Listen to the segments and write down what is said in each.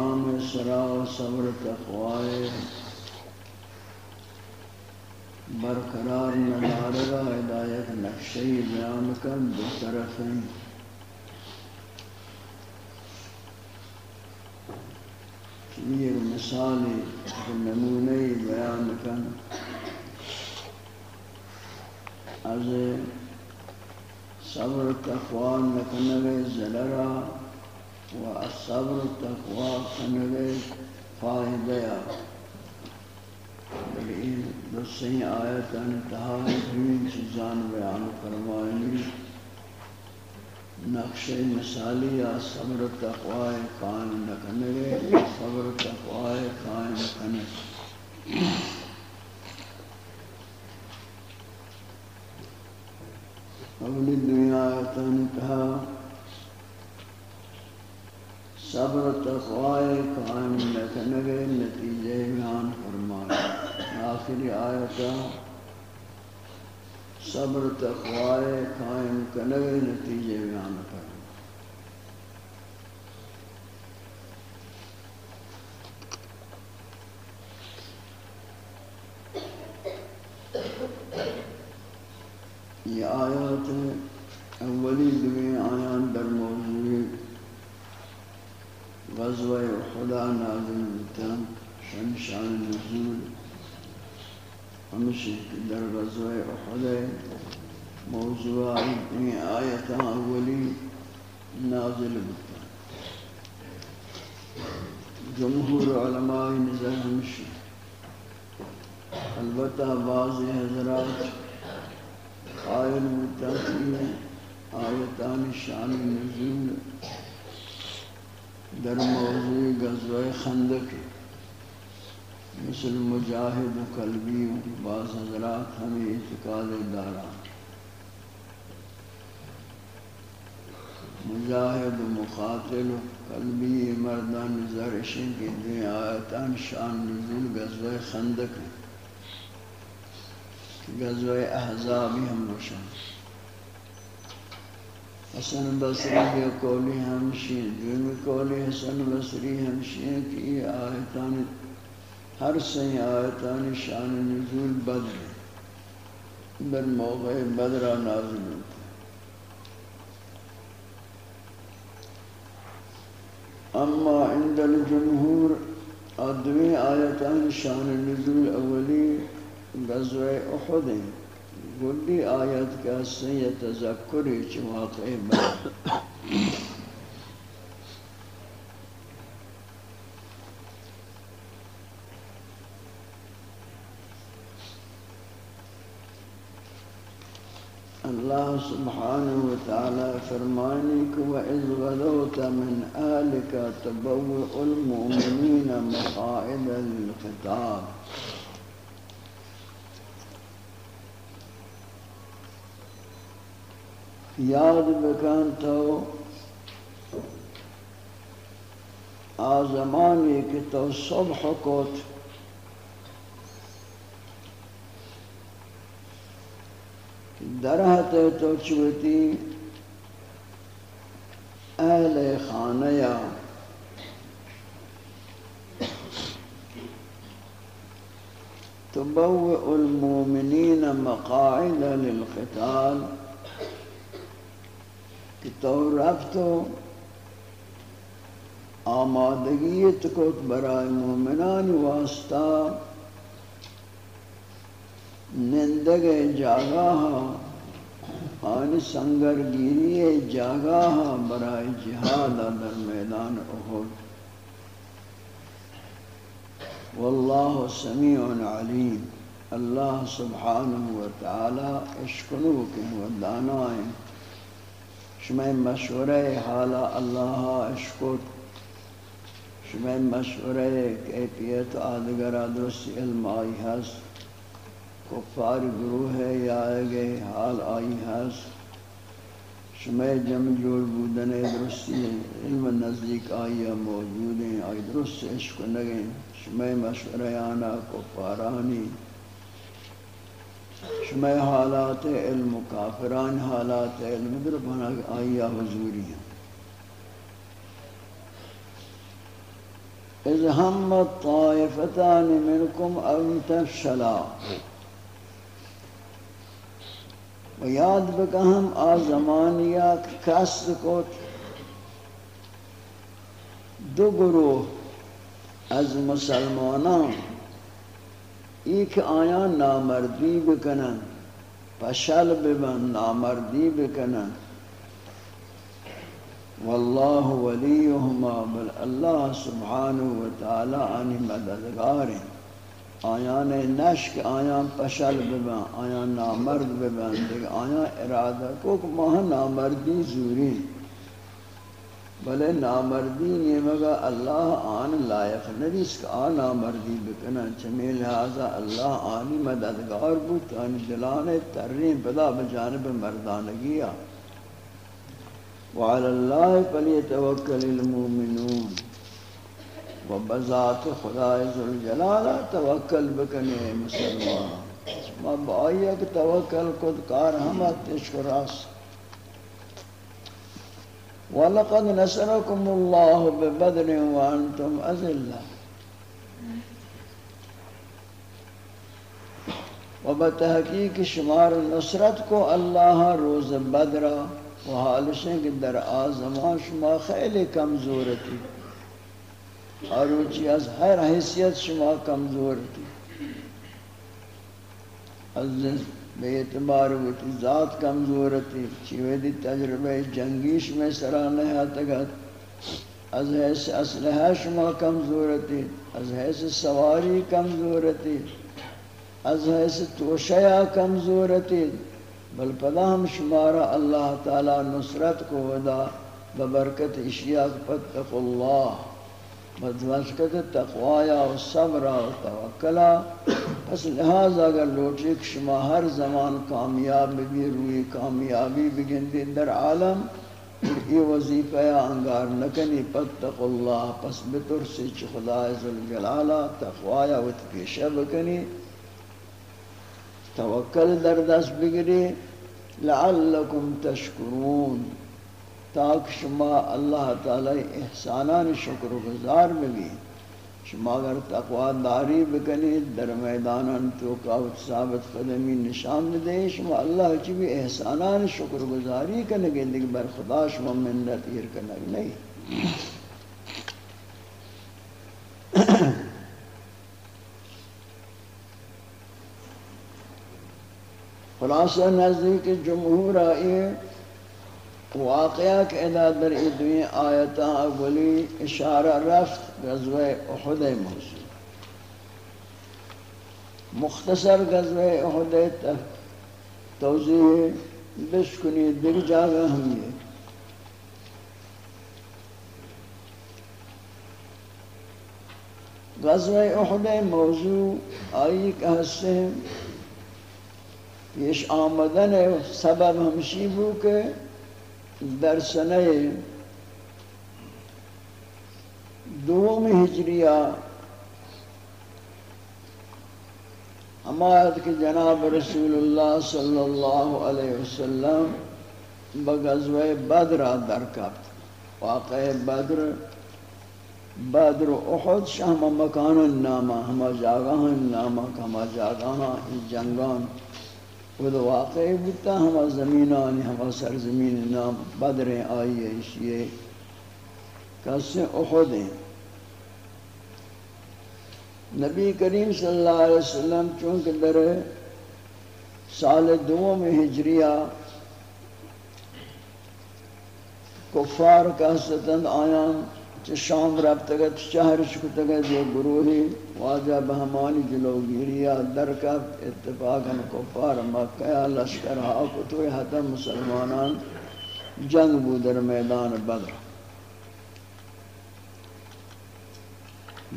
قیام سرا صبر تقوی برقرار نظارہ، ہدایت نقشی بیان کر، دو طرف یہ مثالی نمونه بیان کن از صبر تقوی نکنه زلرا و از صبر تقوی کنه فائده بلی این دوسری آیتان تحائی دوین چیزان بیان فرمائنی. نقش مثالی یا صبر تقوی قائم نکنگے صبر تقوی قائم کنگے اولی دنیا آیتان کہا صبر تقوی قائم نکنگے نتیجے بیان فرمائے آخری آیتان صبر تقوی قائم کرنے نتیجے بیان کر یہ آیات اولی دوی آیان در موضوع غزوة أحد عن هذا البلدان وامشي على النزول وامشي إلى غزوة أحد موضوع آية أولي نازل بالتان جمهور علماء نزل ہمشی البتا بعض حضرات قائل آية تاني شان النزول در موضوع غزوہ خندق مثل مجاہد و قلبی و بعض حضرات ہمیں اعتقاد دارا۔ مجاہد و مقاتل و قلبی مردان زرشن کی دنی آیتان شان نزول غزوہ خندق غزوہ احزابی ہم روشن۔ حسن بصری کے قولی ہمشی دومی قولی حسن بصری ہمشی کی یہ آیتان، ہر سی آیتان شان نزول بدر در موقع بدر نازل ہوتا اما عند الجمهور ادوی آیتان شان نزول اولی غزوہ احد ہیں۔ گلی آیت کا سی تذکری چواقع بدر اللہ سبحانہ وتعالی فرمانی کہ وَإِذْ غَدَوْتَ مِنْ آلِكَ تَبَوِّئُ الْمُؤْمِنِينَ مَقَاعِدَ لِلْقِتَالِ یاد بکن تو آزمانی کہ تو صبح کوت درہت تو چوتی اہل زمانہ تبوئ المؤمنین مقاعد للقتال. کہ تو رفتو آمادگیت کت برای مومنان واسطہ نندگ جاگاہ، آن سنگر گیری جاگاہ برای جہاد در میدان احد۔ واللہ سمیع علیم۔ اللہ سبحانہ وتعالی اشکنو کے ودانائیں شمع مشورہ حالا اللہ اشکت شمع مشورہ کیفیت آدگر درست علم آئی ہس، کفار گروہ ہے یا آئے حال آئی ہس۔ شمع جم جوڑ بودن درستی علم نزدیک آئی موجود ہیں، آئی درست عشق نگیں۔ شمع مشورہ آنا کفارانی۔ شمع حالات علم کافران حالات علم در بنا آئی حضوری ہیں۔ اذ هم الطائفتان منكم ان تفشلا۔ و یاد بکہم آ زمانیہ کس کو دو گروہ از مسلمانان۔ ایک آیا نامردی بکنن، پشل ببن نامردی بکنن. واللہ ولیہما بل اللہ سبحانہ وتعالی آنی مددگار آیان نشک آیان پشل ببن آیان نامرد ببن، دیکھ آیان ارادہ کو، کہ ماہ نامردی زوری بلے نامردی نیمگا اللہ آن لائق ندیس کہ آن نامردی بکنا چمی لہذا اللہ آنی مددگار بود آنی دلانے ترین پدا بجانب مردانگیہ وعلى الله فليتوكل المؤمنون۔ وبذات خدای ذل جلال توکل بکنے مسلمان۔ ما بایا کہ توکل کو کار ہم تشکراس ولقد نصركم الله ببدر وانتم اذلة وبتحقیق شمار نصرت کو اللہ روز بدرہ و حالش کہ در آزمان شما خیلی کمزورتی اور اوچی از ہر حیثیت شما کمزورتی از بے اعتبار ہوتی ذات کمزورتی چیویدی تجربہ جنگیش میں سرانے حتگت از حیث اسلحہ شما کمزورتی از حیث سواری کمزور کمزورتی از حیث توشیہ کمزورتی بل پدا ہم شمارا اللہ تعالی نصرت کو ودا۔ ببرکت اشیاء فتق اللہ۔ بدوشکت تقوایا و صبرا و توکلا پس لہذا اگر لوٹی کہ شما ہر زمان کامیاب بھی روی کامیابی بگندی در عالم یہ وظیفہ انگار نکنی فتق اللہ، پس بترسی چی خدا عزالجلالہ تقوایا و تکیشہ بکنی۔ توکل در دست بگری، لعلکم تشکرون۔ تاک شما اللہ تعالی احسانان شکر گزار بگی شما اگر تقوی داری بکنی در میدانان تو کاوت ثابت قدمی نشان دے شما اللہ کی بھی احسانان شکر گزاری کنگے لیکن بر خدا شما منت ایر کنگ نہیں۔ خلاصہ نزدیک جمہور آئی واقعہ کے ادا در ادوی آیتا اولی اشارہ رفت غزوہ احد موضوع مختصر غزوہ احد توضیح بشکنی دیکھ جاگہ ہم یہ۔ غزوہ احد موضوع آئی کہ حصے پیش آمدن سبب ہمشی بو کہ در سنہ دوم ہجریہ ہمایت کہ جناب رسول اللہ صلی اللہ علیہ وسلم بغزوہ بدرہ درکبت واقع بدر بدر احد شہم مکان النامہ ہما جاگاہ النامہ ہما جاگاہ جنگان۔ وہ واقع بتا ہما زمینان یعنی ہما سرزمین نام بدر آئی ہے اشیئے کسے احد ہیں؟ نبی کریم صلی اللہ علیہ وسلم چونکہ در سال دوم ہجریہ کفار کا ستند آیان چه شام رفتگت شهر شکتگت یہ گروہی، واجہ بہمانی جلوگیریا درکب اتفاقا کفار، مکہ، لشکر ہا کتوی حتی مسلمانان جنگ بود در میدان بدر۔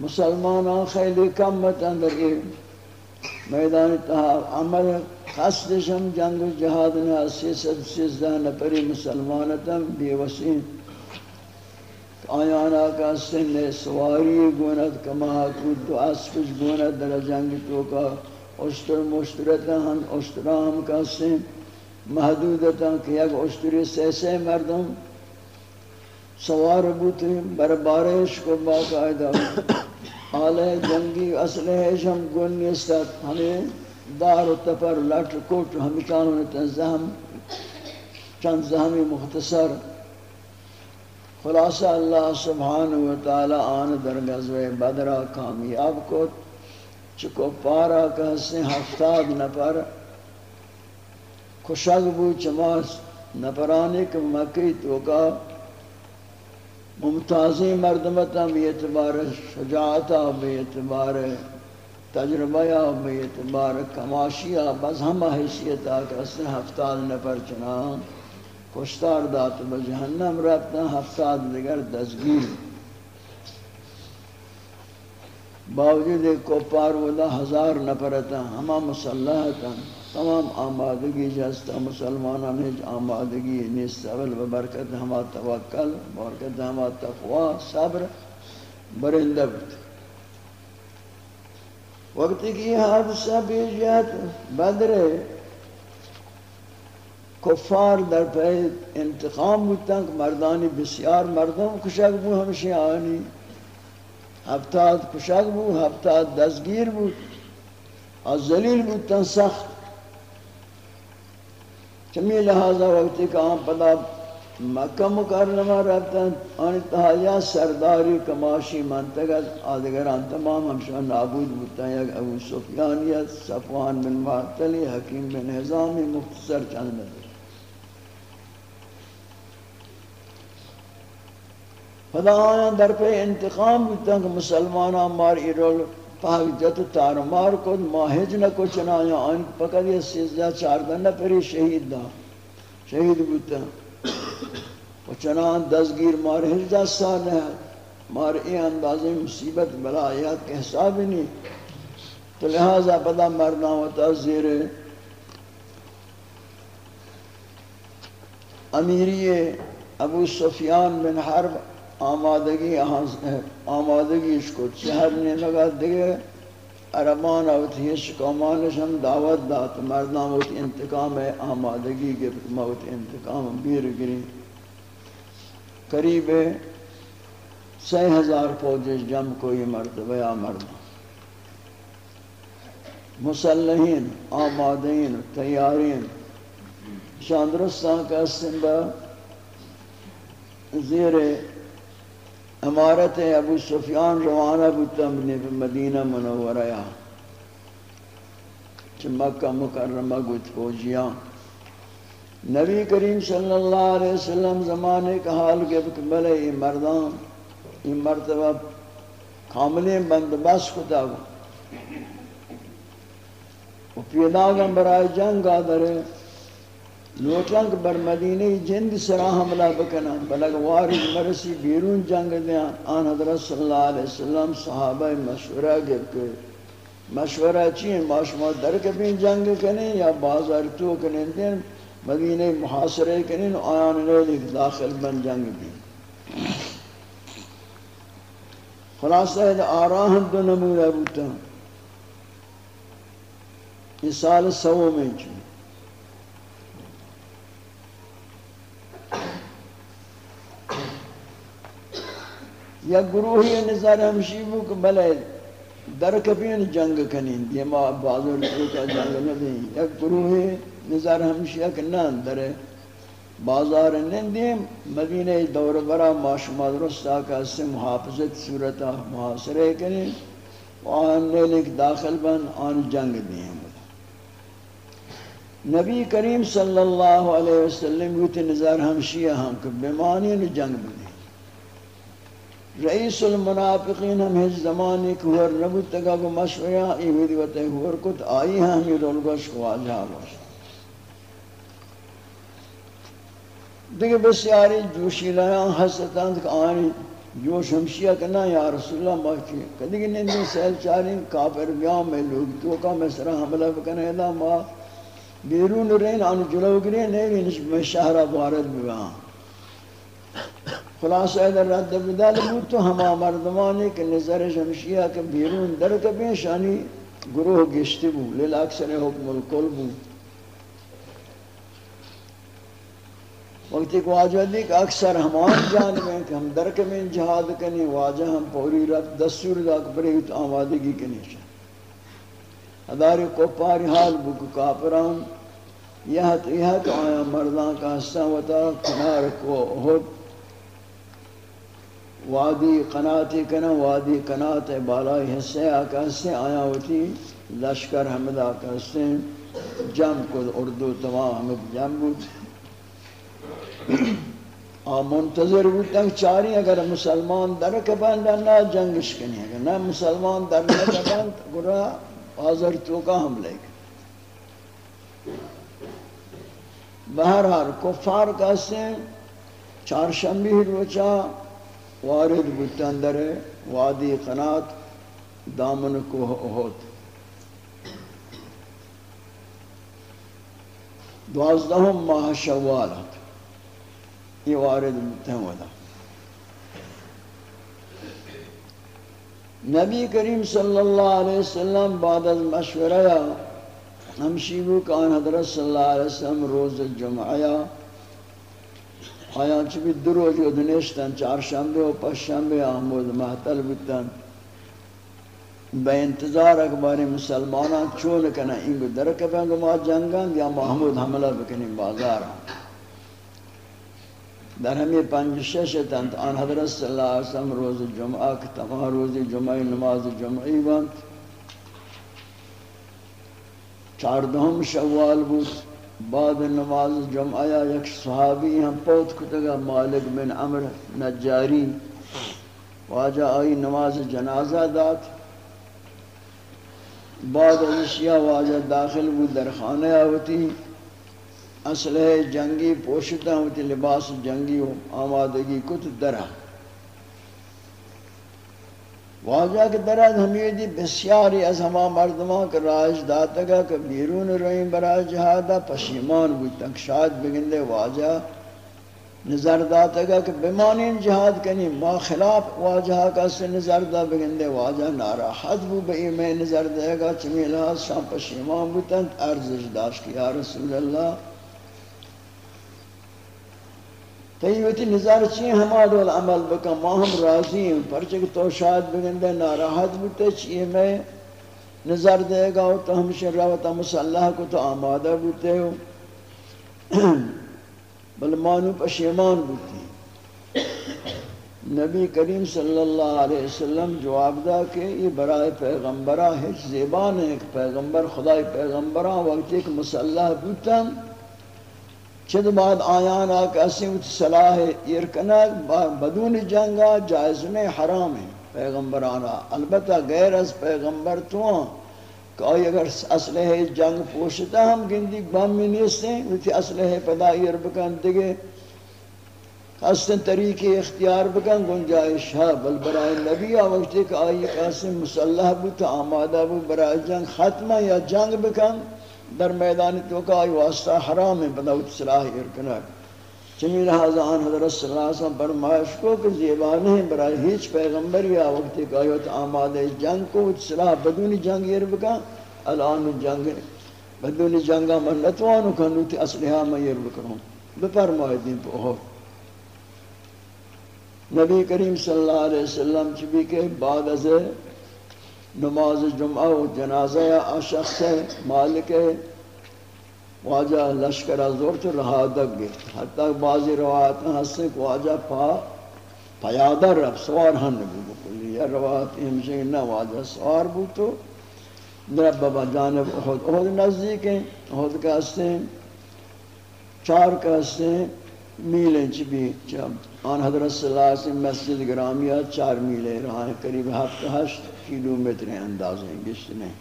مسلمانان خیلی کم بتن در این میدان تحال عمل قصدشم جنگ و جہاد نے سی ست سیزدہ نپری مسلمانتم بیوسین آیانا کا سن سواری گونت کما کود تو اسپش گونت در جنگ تو کا اشتر مشترتا ہم اشترام کا سن محدودتا کہ یک اشتری سے سے مردم سوار بوتی بربارش کو باقاعدہ آلے جنگی اصل ہے ہم گن نیستت ہمیں دار و تفر لٹ کوٹ ہمیں چانوں تنزہم چند زہمی مختصر. خلاصہ اللہ سبحانہ و تعالی آن در غزوہ بدرہ کامیاب کو چکو پارا کہسے ہفتاد نفر کشگ بو چماس نفرانے کے مکی توکا ممتازی مردمتا بی اعتبار شجاعتا بی اعتبار تجربہ بی اعتبار کماشیا، بس ہم حیثیتا کہسے ہفتاد نفر چنان کشتار دات با جہنم رفتا ہفتاد دیگر دزگیر باوجود ایک کپار ودا ہزار نپرتا ہما مسلحتا تمام آمادگی جستا مسلمانان ہج آمادگی نیست، اول ببرکت ہما توکل ببرکت ہما تقوی، صبر، برندہ بتا وقتی کی حادثہ بیجیت بدرے کفار در پہ انتقام بودتن کہ مردانی بسیار مردم کشک بو ہمشی آنی۔ ہفتاد کشک بو ہفتاد دزگیر بود از ذلیل بودتن سخت۔ چمی لہذا وقتی کہ آن پدا مکہ مکرمہ رہتا آنی تحایا سرداری کماشی منطقت آدگران تمام ہمشان نابود بودتا یک ابو سفیانیت صفوان بن معتلی حکیم بن حضامی مختصر چند خدا آیا در پہ انتقام بیتا کہ مسلمانان مار ایرول پاک جت تار مار کو ماہج نہ کو چنایا آن پکر یہ سیزدہ چاردہ نہ پری شہید دا۔ شہید بیتا و چنان دزگیر مار ہجدہ سال ہے۔ مار ای اندازے مصیبت بلایات کے حساب ہی نہیں۔ تو لہذا پدا مرنا ہوتا زیر امیری ابو سفیان بن حرب آمادگی آمادگی اس کو چہر نے لگا دیگے عربان اوتی ہے شکامانش ہم دعوت دات مردان موت انتقام ہے۔ آمادگی کے موت انتقام بیر گری قریب سی ہزار فوجش جم کوئی مرتبہ یا مردان مسلحین، آمادین، تیارین۔ شاندرستان کا استنبا زیر امارت ابو سفیان روانہ بودتا مدینہ منورہ یا۔ چھ مکہ مکرمہ گوت فوجیاں۔ نبی کریم صلی اللہ علیہ وسلم زمانے کا حال کے بلے یہ مردان یہ مرتبہ کاملیں بندبست کتا گو و پیداغم برای جنگ آدھرے لوٹنگ بر مدینہ جند سرا حملہ بکنا بلگ وارد مرسی بیرون جنگ دیا آن حضرت صلی اللہ علیہ وسلم صحابہ مشورہ گب کے۔ مشورہ چیئے ماشما در کبھی جنگ کنے یا بازار تو کنے دین؟ مدینہ محاصرے کنے آیان نے داخل بن جنگ بھی خلاصہ آراہ دو نمونہ بوتا یہ سال سو میں چیئے یا گروہی نظر ہمشی بو کہ بلے در کبین جنگ کنین دیما بازو لکھو کا جنگ نبی یا گروہی نظر ہمشی کہ نان در بازار نندیم۔ مدینہ دور برا معاشمہ درستا کا اس سے محافظت صورتا محاصرے کنین۔ وہاں نیلک داخل بن، آن جنگ دیم۔ نبی کریم صلی اللہ علیہ وسلم یہ نظر ہمشی ہم، کہ بیمانی جنگ بنے رئیس المنافقین ہم ہز زمانے کو ہر نبوت تگا کو مشورہ ای ویدی وطے ہور کت آئی ہم یہ رولگوش کو آجا باش دیکھ بسیاری جوشی لیاں حسطان تک آنی جوش ہمشیہ کنا یا رسول اللہ ماکی کدی نندی سیل چارین کافر بیان میں لوگ تو کا مسرہ حملہ بکنے دا ما بیرون رین آن جلو گرین نہیں میں شہرہ بارد بیان خلاصہ در رد بدل بود تو ہما مردمانی کہ نظر شمشیہ کے بیرون در کبھی شانی گروہ گشتی بو لیل اکثر حکم الکل بو وقتی کو واجہ دی کہ اکثر ہمان جانبیں کہ ہم در کبھی جہاد کنی، واجہ ہم پوری رد دستور دا کبری تو آمادگی کنی چاہ اداری کو پاری حال بو کو کافران، یہ تو یہ تو آیا مردان کا حصہ وطا کنار کو احد۔ وادی قناتی کنا، وادی قنات بالائی حصے آکا سے آیا ہوتی لشکر حمد آکا سے جم کو اردو تمام حمد جم بود. آ، منتظر بود تک چاری اگر مسلمان در کبند نا جنگش کنی اگر نا مسلمان در کبند گرا آزر تو کا حملے گا بہرحال کفار کا سے چارشنبی روچا وارد بودتن در وادی قنات دامن کوہ احد دوازدہم ماہ شوالت یہ وارد بودتن ودا نبی کریم صلی اللہ علیہ وسلم بعد از مشورہ ہمشیبو کان حضرت صلی اللہ علیہ وسلم روز جمعہ آیا چی دو روز دنیشتن چار شنبه و پس شنبه آمود محتل بودتن به انتظار اکبار مسلمانان چون کنن این گو درک بینگ ما جنگان یا محمود حمله بکنیم بازار در ہمی پنج شش تنت آن حضرت صلی اللہ علیہ وسلم روز جمعہ کہ تمام روز جمعہ نماز جمعی بند چاردہم شوال بود بعد نماز جمعہ یک صحابی ہم پوت کتگا مالک بن عمر نجاری، واجہ آئی نماز جنازہ دات بعد اشیاء واجہ داخل بود در خانہ آوتی اسلحہ جنگی پوشتا ہوتی، لباس جنگی آمادگی کت درہ۔ واجہ کے درد ہمیدی بسیاری از ہما مردمان کے راج داتا گا کہ بیرون روئیں برا جہادا پشیمان بودتا شاید بگندے واجہ نظر داتا گا کہ بمانین جہاد کنی، ما خلاف واجہ کا سے نظر دا بگندے واجہ ناراحت بو بئی میں نظر دے گا چمی لحاظ شام پشیمان بودتا ارزش داشت کہ یا رسول اللہ تیوتی نظر چی ہما دول عمل بکا ما ہم راضی ہیں پرچک تو شاید بگندے، ناراحت بوتے چی میں نظر دے گا تو ہم شروعتا مسلح کو تو آمادہ بوتے ہو۔ بل مانو پشیمان بوتی نبی کریم صلی اللہ علیہ وسلم جواب دا کہ یہ برائے پیغمبرہ ہے، زیبان ہے کہ پیغمبر، خدای پیغمبرہ وقت ایک مسلح بوتا چند بعد آیان آکا اسیوت صلاح ارکنا بدون جنگا جائز میں حرام ہے پیغمبرانا البتہ غیر از پیغمبر تو ہاں، کہ آئی اگر اسلحہ جنگ پوشتا ہم گندی بام میں نیستے ہیں ویتی اسلحہ پدائی بکن دیگے۔ حسن طریقے اختیار بکن، گنجائش ہے بل برائے نبی آوکتے کہ آئی قاسم مسلح بوتا آمادہ بو، برائے جنگ ختمہ یا جنگ بکن۔ در میدان تو کا ای واسطہ حرام ہے بدوت صلاح ارکنا چمی لحاظ آن حضرت صلی اللہ علیہ وسلم فرمائش کو کہ زیبان ہے برای ہیچ پیغمبر یا وقت کہ آیت آمادہ جنگ کو صلاح بدون جنگ یہ بکا، الان جنگ بدون جنگا من نتوانو کنو تی اصلحہ میں یہ بکنوں بفرمائی دین پہ اور نبی کریم صلی اللہ علیہ وسلم چبی کے بعد از نماز جمعہ و جنازہ یا شخص مالک واجہ لشکر زور تو رہا دگ گئے۔ حتی بعضی روایت ہنسے کہ واجہ پا پیادہ رب سوار ہن نبی بکلی یا روایت ہمشہ نہ واجہ سوار بو تو رب بابا جانب احد احد نزدیک ہیں احد کا ہیں، چار کا ہیں، میلیں چبی چب آن حضرت صلی اللہ علیہ وسلم مسجد گرامیہ چار میلیں رہا ہیں، قریب ہفت ہشت۔ کلومیٹر انداز ہیں، گشت نہیں۔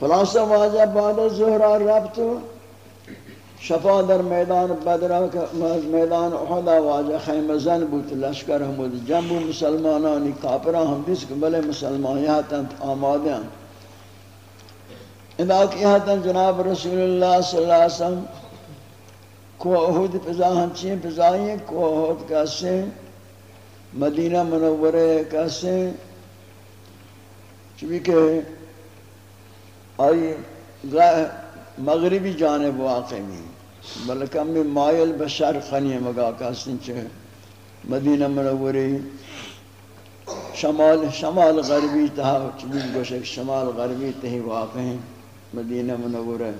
خلاصہ واجہ بعد زہرہ ربط، شفا در میدان بدر میدان احدا واجہ خیمہ زن بوت لشکر حمود جنبو مسلمانانی کافرہ ہم دیس کہ بلے مسلمان یہاں آمادے ہیں ادا کہ یہاں تن جناب رسول اللہ صلی اللہ علیہ وسلم کو احد پزا ہنچیں، پزائیں کو احد کیسے مدینہ منورہ کیسے چونکہ کہ آئی مغربی جانب واقع میں بلکہ میں مائل بشر خنی مگا کاسن چھے مدینہ منوری شمال شمال غربی تہا چبیل گوشک شمال غربی تہی واقع ہیں، مدینہ منورہ۔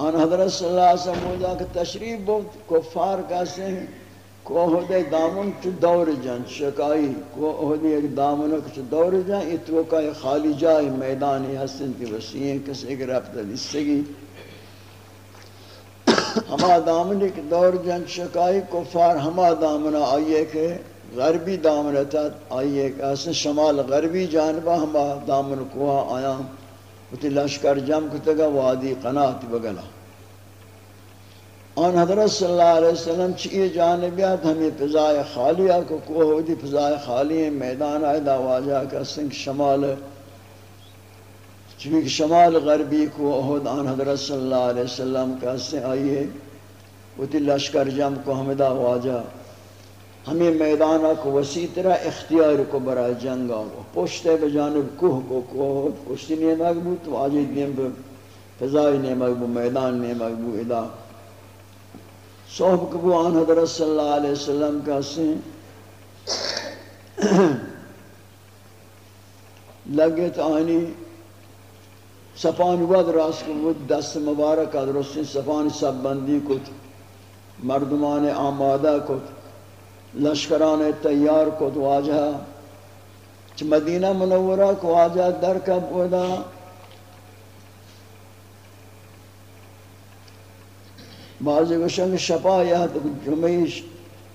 آن حضرت صلی اللہ علیہ وسلم موجہ کہ تشریف بہت کفار کیسے ہیں کو ہودے دامن چ دور جان، شکائی کو ہودے ایک دامن چ دور جان اتو کا خالی جائے میدان حسن کی وسیع کسی کے رفت دستگی ہما دامن ایک دور جان، شکائی، کفار، ہما دامن آئیے کہ غربی دامن تھا آئیے کہ اصل شمال غربی جانبا ہما دامن کو آیا۔ وہ لشکر جم کتگا وادی قنات بگلا۔ آن حضرت صلی اللہ علیہ وسلم چیئے جانبیات ہمیں فضائے خالیہ کو کوہ دی، فضائے خالی میدان آئے دا واجہ کا سنگ شمال۔ چونکہ شمال غربی کو احد، آن حضرت صلی اللہ علیہ وسلم کا سنگ آئیے وہ تی لشکر جم کو ہمیں واجہ ہمیں میدان کو وسیع طرح اختیار کو برای جنگا پوشتے بجانب کوہ کو، کوہ پوشتی نہیں مقبوط واجہ دیم پہ فضائی نہیں مقبوط میدان نہیں مقبوط ادا۔ صحب کبو آن حضرت صلی اللہ علیہ وسلم کا سیں لگے تو آنی۔ سپان ود راست کو ود دست مبارک درستی سپان سب بندی کت۔ مردمان آمادہ کت۔ لشکران تیار کت واجہ چھ مدینہ منورہ کو واجہ در کب ودا بعضی گوشن شفا یاد جمعیش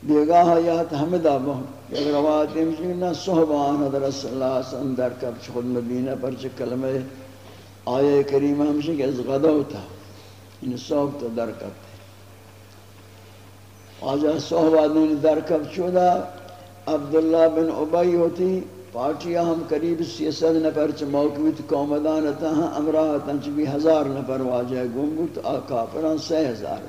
بیگاہ یاد حمدہ بہت ایک روایت امجینا صحبان حضرت صلی اللہ علیہ وسلم در کب خود مدینہ پر چھ کلمہ آیہ کریمہ ہمشہ کہ از غدو تھا ان صحب تو در کب آجا صحبان در کب چودا عبداللہ بن عبی ہوتی، پارٹیاں ہم قریب سیسد نفر چھ موقعیت قومدان تا ہاں امراہ تا چھ بھی ہزار نفر واجہ گنگوت آقا پران سی ہزار۔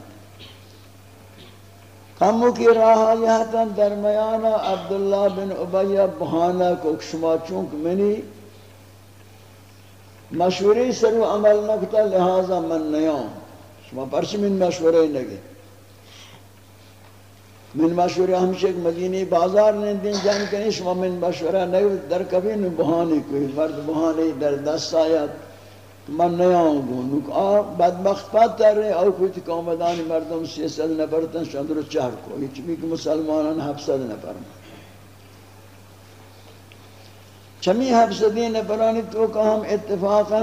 کمو کی راہ یہاں درمیانا عبداللہ بن عبیہ بہانا کو شما چونک منی۔ مشوری سرو عمل نکتا، لہذا من نیام شما پرچ من مشوری نگی من مشورہ ہمشہ ایک مدینی بازار نے دین جان کنی شما من مشورہ نہیں در کبھی نو بہانی کوئی فرد بہانی در دست آیات من نیاؤں گو۔ نک آ، بدبخت پات تر رہے او کوئی قومدانی مردم سیسد نفرتن شندر چار کو۔ یہ چمی کہ مسلمانان حفظد نفر چمی حفظدی نفرانی تو کہ ہم اتفاقا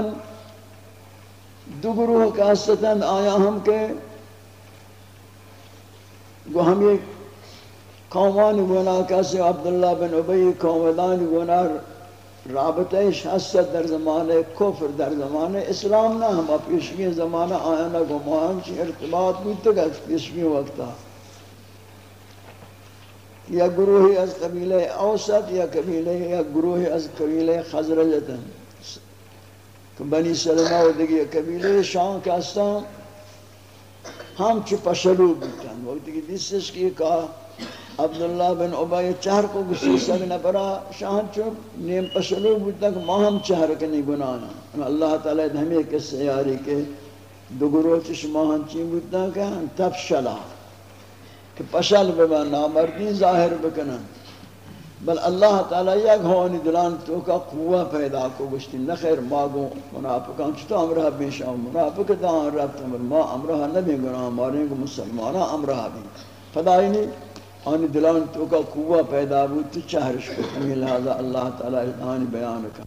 دو گروہ کا حصتن آیا ہم کے۔ گو ہم یہ قومان گناہ کسی عبداللہ بن عبی قومدان گناہ رابطش حسد در زمان کفر در زمان اسلام نہ ہم پیشگی زمانہ آئینہ گمان چی ارتباط بودتا گا پیشگی وقتا یا گروہی از قبیل اوسط یا قبیل یا گروہی از قبیل خزرجتا بنی سلمہ و دیگی قبیل شان کہستا ہم چی پشلو بیتن۔ وقتی کہ دیسش کی کہا عبداللہ بن عبای چہر کو گسی سگ نپرا شاہن چوب نیم پسلو بود تک ماہم چہر کنی گنانا اللہ تعالی ہمیں کس سیاری کے دو گروچش ماہن چین بود تک تب شلا۔ کہ پشل ببا نامردی ظاہر بکنن۔ بل اللہ تعالی یک ہونی دلان تو کا قوہ پیدا کو گشتی۔ نخیر ماگو منافقان چھتا امرہ بیشا منافق دان رب تمر ما امرہ نبی گناہ ماریں گو مسلمانا امرہ بھی۔ فدائی نہیں۔ آنی دلان تو کا قوہ پیدا بود، تو چہرش کو ہمیں لہذا اللہ تعالی آنی بیان کا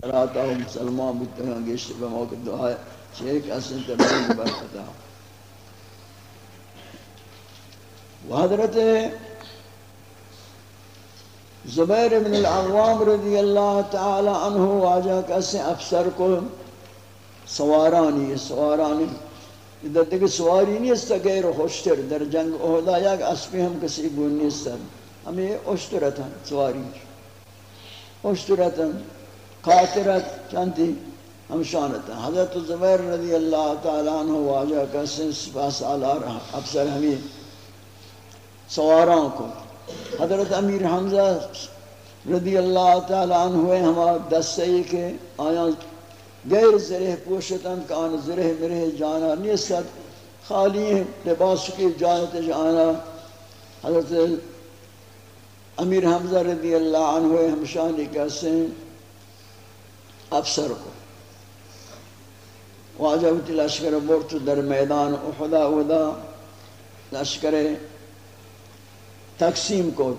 راتا ہوں مسلمان بودتا ہیں گیشت بموقع دعا ہے چیک اصل تبین برکتا حضرت زبیر بن العوام رضی اللہ تعالی عنہ واجہ کسی افسر کو سوارانی سوارانی ادھر دیکھ سواری نہیں است غیر خوشتر، در جنگ احدا یک اسپی ہم کسی گون نیست ہمیں اشترتن سواری اشترتن قاترت چانتی ہم شانتا حضرت زبیر رضی اللہ تعالی عنہ واجہ کسی سپاس سالار افسر ہمیں سواران کو. حضرت امیر حمزہ رضی اللہ تعالی عنہ ہوئے ہما دستے کے آیا غیر زرہ پوشتن کان زرہ مرہ جانا نیست، خالی لباس کی جانت جانا۔ حضرت امیر حمزہ رضی اللہ عنہ ہوئے ہمشانی کیسے افسر کو۔ واجہ ہوتی لشکر بورت در میدان احدا احدا لشکر تقسیم کو۔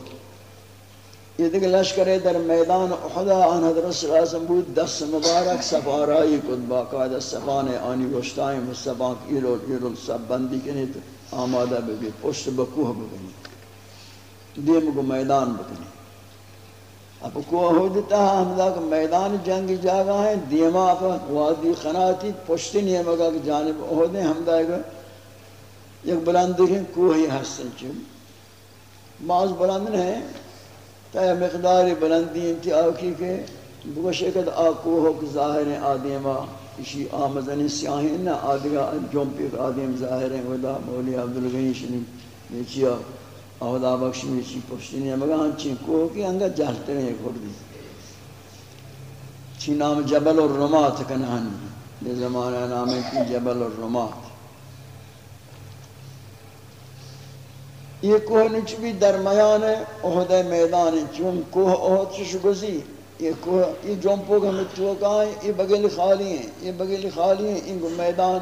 یہ دیکھ لشکر در میدان احدا آن حضرت صلی اللہ علیہ وسلم بود دست مبارک سفارائی کد باقاعدہ سفان آنی گوشتائیں مصبان ایرو ایرو سب بندی کنی تو آمادہ بگی پشت بکوہ بگنی دیم کو میدان بکنی اب کوہ ہو دیتا ہے ہم کہ میدان جنگ جاگا ہے دیما پا وادی خناتی پشتی نہیں مگا کہ جانب اہدیں ہم دا ایک بلند دیکھیں کوہ ہی ہستن چون بعض بلند ہیں تا مقدار بلندی انتی آکی کے بگوشکت آکو حق ظاہر آدیما اسی آمزن سیاہیں نا آدھگا جمپی آدیم ظاہر ہیں۔ ودا مولی عبدالغنی شنی نیچیا آہدا بخش نیچی پشتی نہیں۔ مگا ہنچی ہاں کوہ کی انگا جہلتے رہے کردی چی نام جبل الرمات کنہانی۔ یہ زمانہ نام ہے کی جبل الرمات یہ کوہ نچ بھی درمیان ہے، احد میدان ہے چون کوہ احد چش گزی۔ یہ کوہ، یہ جمپو کا متوقع ہے یہ بگل خالی ہیں، یہ بگل خالی ہیں، ان کو میدان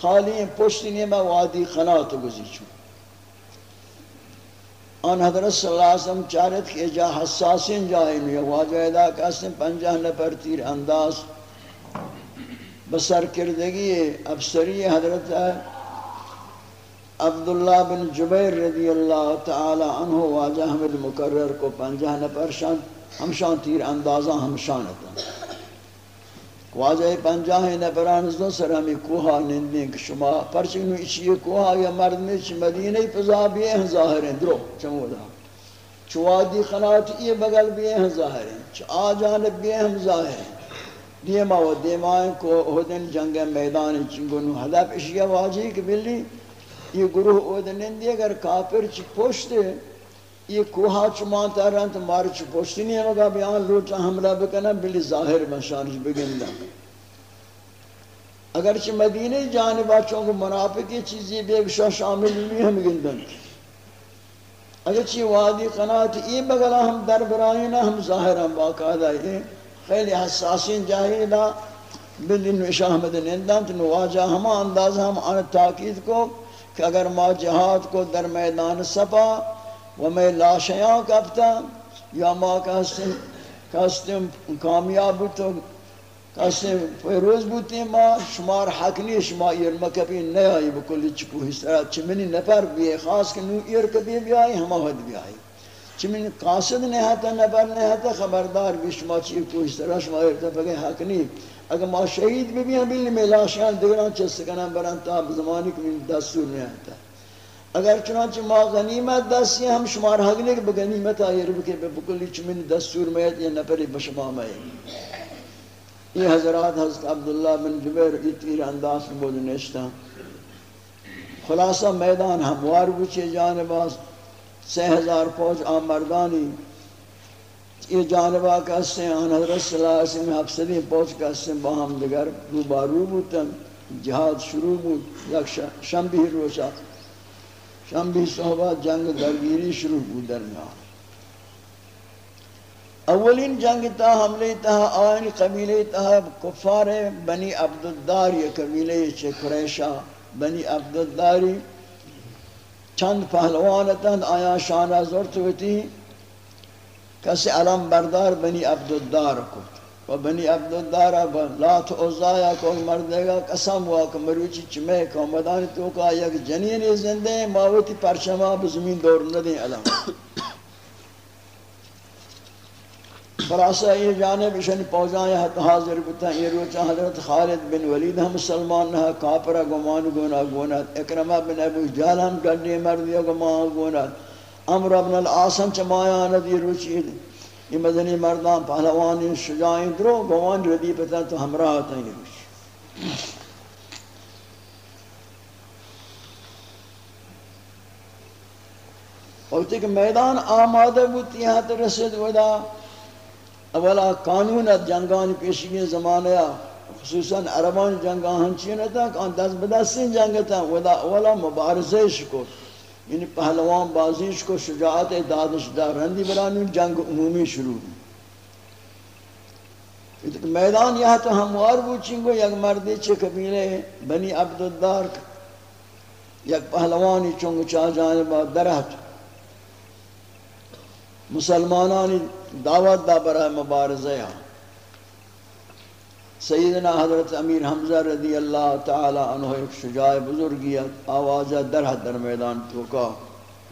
خالی ہیں پشتی نہیں میں وادی خنات گزی چون آن حضرت صلی اللہ علیہ وسلم چارت کہ جا حساسین جائیں میں واجہ ادا کہتے ہیں پنجہ نپر تیر انداز بسر کردگی افسری حضرت ہے عبداللہ بن جبیر رضی اللہ تعالی عنہ واجہ حمد مقرر کو پنجہ نپرشان ہمشان تیر اندازہ ہمشان ہمشانتا واجہ پنجہ نپران دو سر ہمیں کوہا نندیں کہ شما پرچنو اچھی کوہا یا مردنے چھ مدینہ فضا بھی ہیں، ظاہر ہیں۔ درو چمودا چوادی خنات یہ بغل بھی ہیں، ظاہر ہیں۔ چھ آجانب بھی ہیں ظاہر ہیں۔ دیما و دیمائیں کو اہدن جنگ میدان چنگونو حدب اشیاء واجی کہ بلی یہ گروہ اودنین دی اگر کافر چی پوشتے، یہ کوہا چمانتا رہا تو مارے چی پوشتی نہیں ہوگا بیان لوٹا حملہ بکنا، بلی ظاہر مشانش بگندہ۔ اگر چی مدینہ جانبا چونکہ منافقی چیزی بے بشا شامل بھی ہم گندن۔ اگر چی وادی قنات ای بگلا ہم در برائینا ہم ظاہر ہم باقاعدہ یہ خیلی حساسین جاہیلا بلی نوشا احمد نندن، تو نواجہ ہما اندازہ ہم آن تاکید کو۔ کہ اگر ما جہاد کو در میدان سپا و میں لاشیاں کبتا یا ما کہستیم کامیاب تو کہستیم پیروز بوتی ما شمار حق نہیں شما ایر مکبی نیائی بکلی چکو اس طرح چمنی نفر بھی خاص کہ نو ایر کبھی بھی آئی ہما حد بھی آئی۔ چمنی قاصد نہیں ہتا نفر نہیں ہتا خبردار بھی شما چی کو اس طرح شما ایر تفقی حق نہیں۔ اگر ما شہید بھی بھی ہم میں لاشیاں دیگران چست برن تا زمانی کہ دستور نہیں آتا اگر چنانچہ ما غنیمت دستی ہم شمار حق لے کہ بغنیمت آئی رب کے بکلی چمن دستور میں یہ نپری بشما میں یہ حضرات حضرت عبداللہ بن جبیر یہ تیر انداز میں بود نشتا خلاصہ میدان ہموار بچے جانبا سی ہزار فوج آم مردانی یہ جانبا کہتے ہیں آن حضرت صلی اللہ علیہ وسلم حفظی پہنچ کہتے ہیں باہم دگر روبارو بوتن جہاد شروع بود، یک شنبی روچا شنبی صحبت جنگ درگیری شروع بود درمیان اولین جنگ تا حملے تا آئین قبیلے تا کفار بنی عبدالدار، یہ قبیلے چھ قریشہ بنی عبدالداری، چند پہلوان پہلوانتا آیا شانہ زورت ہوتی۔ کسی علم بردار بنی عبدالدار کو۔ و بنی عبدالدار لات عزایا کو مردے گا، قسم ہوا کہ مروچی چمے کو مدانی تو کا یک جنین زندے ماوتی پرچمہ بزمین دور ندیں علم۔ خلاصہ یہ جانب اشن پوزائیں حاضر بتا، یہ روچا حضرت خالد بن ولید ہم مسلمان نہ کافر گمان گونا گونا اکرمہ بن ابو جہل ہم گڈے مرد گمان گونا امر ابن العاصم چمایا ندی روچی یہ مدنی مردان پہلوان شجاعیں درو گمان، ردی پتا تو ہمراہ ہوتا ہے یہ روچی. وقتی کہ میدان آمادہ بوتی یہاں تو رسد ودا اولا قانون جنگان پیشگی زمانہ خصوصاً عربان جنگان ہنچین تھا کہ دست بدستین جنگ تھا ودا اولا مبارزہ شکو یعنی پہلوان بازیش کو شجاعت دادش دار رندی برانی جنگ عمومی شروع میدان یہاں تو ہموار بوچیں گو یک مردی چھ قبیلے بنی عبدالدار یک پہلوانی چونگ چاہ جانبا درہت۔ مسلمانانی دعوت دا برای مبارزہ ہاں۔ سیدنا حضرت امیر حمزہ رضی اللہ تعالی عنہ ایک شجاع بزرگیت آوازہ در حد در میدان توکا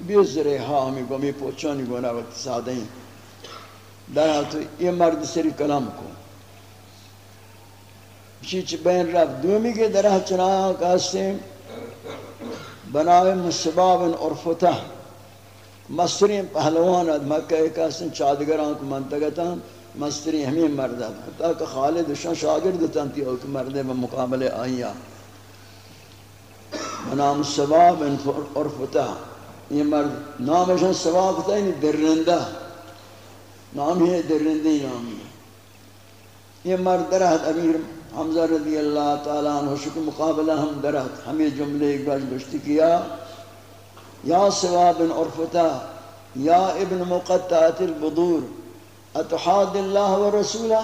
بیزر ہاں ہمیں گمی پوچھانی گونا وقت سادہیں در حد یہ مرد سری کلام کو۔ چیچ بین رب دومی کے در حد چنایا کہاستے بناوے مصباب عرفتہ مستری پہلوان مکہ ایک چادگران کو منطقتا مستری ہمیں مرد حتی کہ خالد شان شاگرد تنتی او کہ مرد میں مقابلے آئیا نام سباب ان عرفتا یہ مرد نام شان سباب تا یعنی درندہ۔ نام ہے درندی نام نامی یہ مرد درہت۔ امیر حمزہ رضی اللہ تعالیٰ عنہ شکر مقابلہ ہم درہت۔ ہمیں جملے ایک بار گشتی کیا۔ یا سواب عرفتا یا ابن مقطعت البدور۔ اتحاد اللہ و رسولہ۔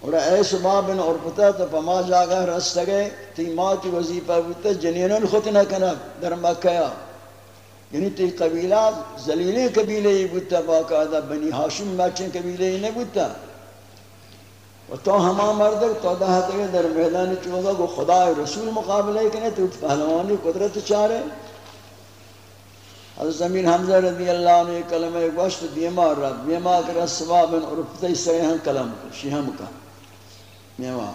اور اے سباب عرفتا تو پما جاگا رست گئے تی ماتی وظیفہ بودتا جنینن خود نہ کنا در مکہ۔ یعنی تی قبیلہ زلیلی قبیلے ہی بودتا باقاعدہ بنی حاشم مچن قبیلے ہی نہیں بودتا و تو ہما مرد، تو دہت گئے در میدان چونگا کو خدا رسول مقابلہ کنے تو پہلوانی قدرت چارے۔ حضرت زمین حمزہ رضی اللہ عنہ کلمہ گوشت دیما رب دیما کرا سواب عرفتی سیہن کلم کو شیہم کا دیما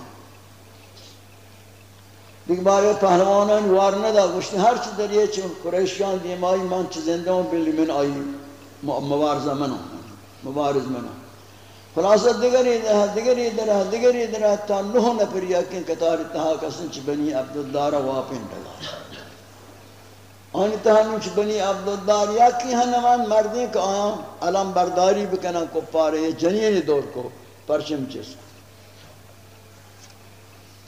دیکھ بارے پہلوانان وار ندا گوشت ہر چی در یہ چون قریشیان دیمائی من چی زندہ ہوں بلی من آئی مبارزہ منو مبارز منو خلاصہ دیگری دہا دیگری درہ دیگری درہ تا نوہ نپر یقین کتار اتہا کسن چھ بنی عبدالدارہ واپن ڈگا بنی عبدالدار یکی ہنمان مردیں کہ آن علم برداری بکنا کو پارے جنین دور کو پرچم چیس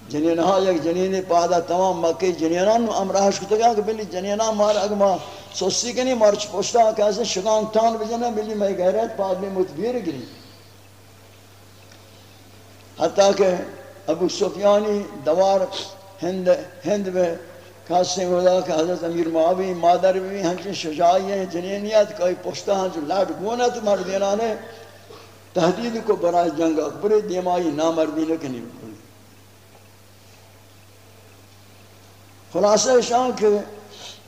جنین ہاں یک جنین پادا تمام مکہ جنینان امراہش کتا گیا کہ بلی جنینان مار اگما سوسی کنی مارچ پوشتا کیسے شگان تان بجنا بلی میں گہرت پاد میں متبیر گری۔ حتیٰ کہ ابو سفیانی دوار ہند ہند میں خاصے ہودا کہ حضرت امیر معاوی، مادر بھی ہنچ شجاعی ہیں جنینیت کوئی پشتہ ہیں، جو لاٹ گونا تو مردینہ نے تحدید کو برای جنگ اکبر، دیمائی نامردی لکنی بکلی خلاصہ شان کہ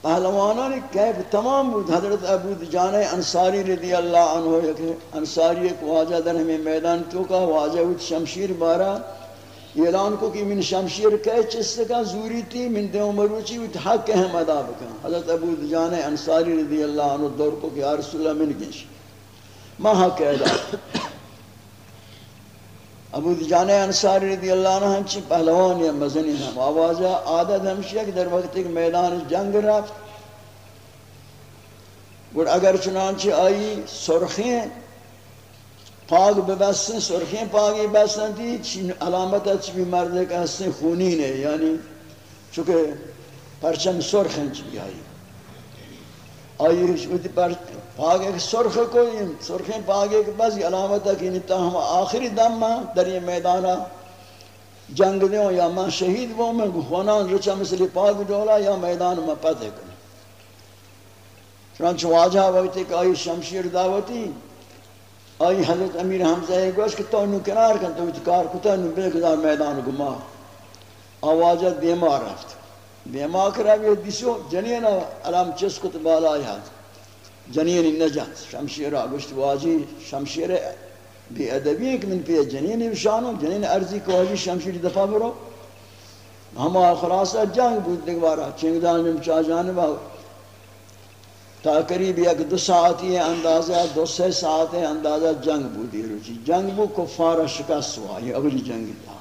پہلوانوں نے کیف تمام بود، حضرت ابو جان انصاری رضی اللہ عنہ انصاری ایک واجہ در ہمیں میدان تو کا واجہ شمشیر بارا اعلان کو کہ من شمشیر کہے چس کا زوری تھی من دے مروچی وچ حق ہم ادا بکا حضرت ابو جان انصاری رضی اللہ عنہ دور کو کہ یا رسول اللہ من گش ما حق ادا۔ ابو جان انصاری رضی اللہ عنہ ہنچی پہلوان یا مزنی ہم۔ آوازہ عادت ہمشی ہے کہ در وقت ایک میدان جنگ رفت۔ گوڑ اگر چنانچہ آئی سرخیں پاگ ببستن سرخیں پاگی بستن تھی چین علامت اچھ بھی مرد کا ہستن خونین ہے یعنی چونکہ پرچم سرخیں چی آئی آئی ہشوتی پر پاگ ایک سرخ کو سرخیں پاگ ایک بس علامت ہے کہ نتا ہم آخری دم میں در یہ میدانا جنگ دیوں یا میں شہید وہ میں خونان رچا مثلی پاگ جولا، یا میدان میں پتہ کرنے چنانچہ واجہ وقتی کہ آئی شمشیر دعوتی آئی حضرت امیر حمزہ ایک گوش کہ تو انہوں کنار کن، تو اتکار کتا، انہوں بے کدار میدان گما آواجہ دیما رفت۔ دیما کرا بھی دیسو جنین علام چس کت بالا آئی حد جنین نجات، شمشیر آگوشت واجی، شمشیر بی ادبی ہے کہ من پی جنین بشانو جنین ارزی کو واجی شمشیر دفع برو۔ ہم خلاصہ جنگ بود دیگوارا چنگدان میں چاہ جانبا۔ تا قریب یک دو ساعتی اندازہ دو سے ساعت اندازہ جنگ بودی روچی جنگ بو کفار شکست ہوا یہ اگلی جنگ تھا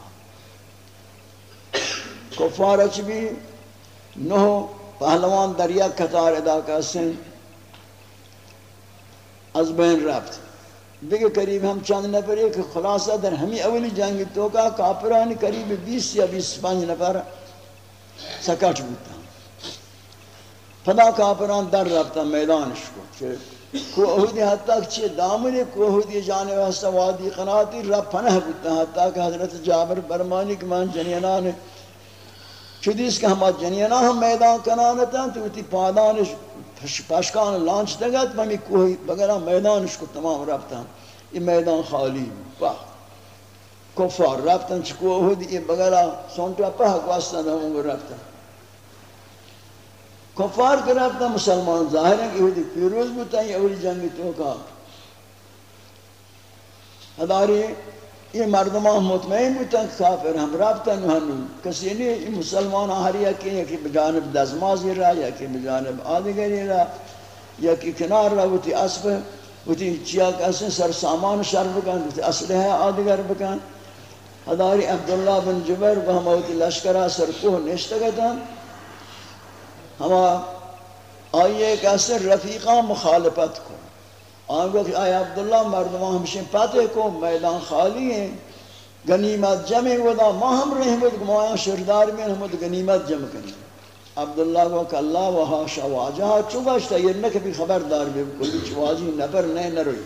کفار چ بھی نو پہلوان دریا قطار ادا کا سن از بین رفت. دیگه قریب ہم چند نفر ایک خلاصہ در ہمی اولی جنگ تو کا کافران قریب بیس یا بیس پانچ نفر سکٹ بودتا پدا کافران در رفتا میدانش کو چھے کوہودی حتی چی دامنی کوہودی جانے واسطہ وادی قناتی رب پنہ بودتا حتی کہ حضرت جابر برمانی کہ من جنینان چودیس کہ ہما جنینان ہم میدان کنانتا تو تی پادانش پشکان لانچ دگت ممی کوہی بگرہ میدانش کو تمام رفتا یہ میدان خالی پاک کفار رفتن چی کوہودی بگرہ سونٹا پاک واسطہ ہم رفتا کفار کرتا مسلمان ظاہر ہے کہ یہودی پیروز بتا یہ اولی جنگی تو کا۔ اداری یہ مردمان مطمئن بتا کافر ہم رابطہ نوہنو کسی نہیں۔ یہ مسلمان آہریا کی یا کہ بجانب دزمازی رہا یا کہ بجانب آدگری رہا یا کہ کنار رہا وہ اسب، وہ چیا کسی سر سامان شر بکن، وہ اسلحہ آدگر بکن۔ اداری عبداللہ بن جبر وہ ہم لشکرہ سر کوہ نشتگتا ہما آئیے کہ اثر رفیقہ مخالفت کو۔ آنگو کہ آئے عبداللہ مردمان ہمشن پاتے کو میدان خالی ہیں۔ گنیمت جمع ودا ما ہم رحمت گمایا شردار میں ہم گنیمت جمع کریں عبداللہ کو کہ اللہ و حاشا واجہا چوباشتا یہ نہ کبھی خبردار بھی کلی چواجی نفر نہیں نہ روئی۔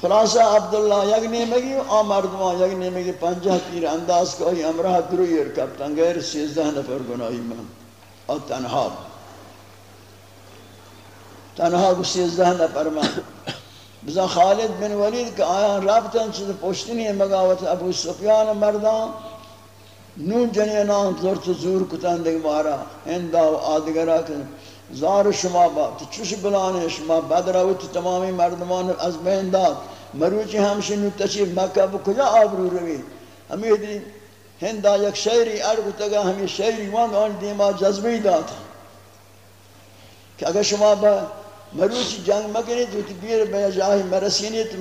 خلاصہ عبداللہ یک نیمگی آ مردمان یک نیمگی پنجہ تیر انداز کو ہی امرہ درویر کپتن غیر سیزدہ نفر گناہی من. اور تنہا تنہا کو سیزدہ نفر من. بزا خالد بن ولید کہ آیا رابطن چیز پوشتنی مگاوت ابو سفیان مردان؟ نون جنینان زور تو زور کتن دیگه مارا. هندا و آدگرا که زار شما با تو چوش بلانه شما بدراوت تمامی مردمان از بین داد. مروچی همشی نو تشریف مکہ کجا آبرو روی؟ ہمیں دی ہندا یک شہری ارگو تگا ہمیں شہری وان آن دیما جذبی داد. کہ اگر شما با مروچی جنگ مکنی تو تی بیر بیا جاہی مرسینی تو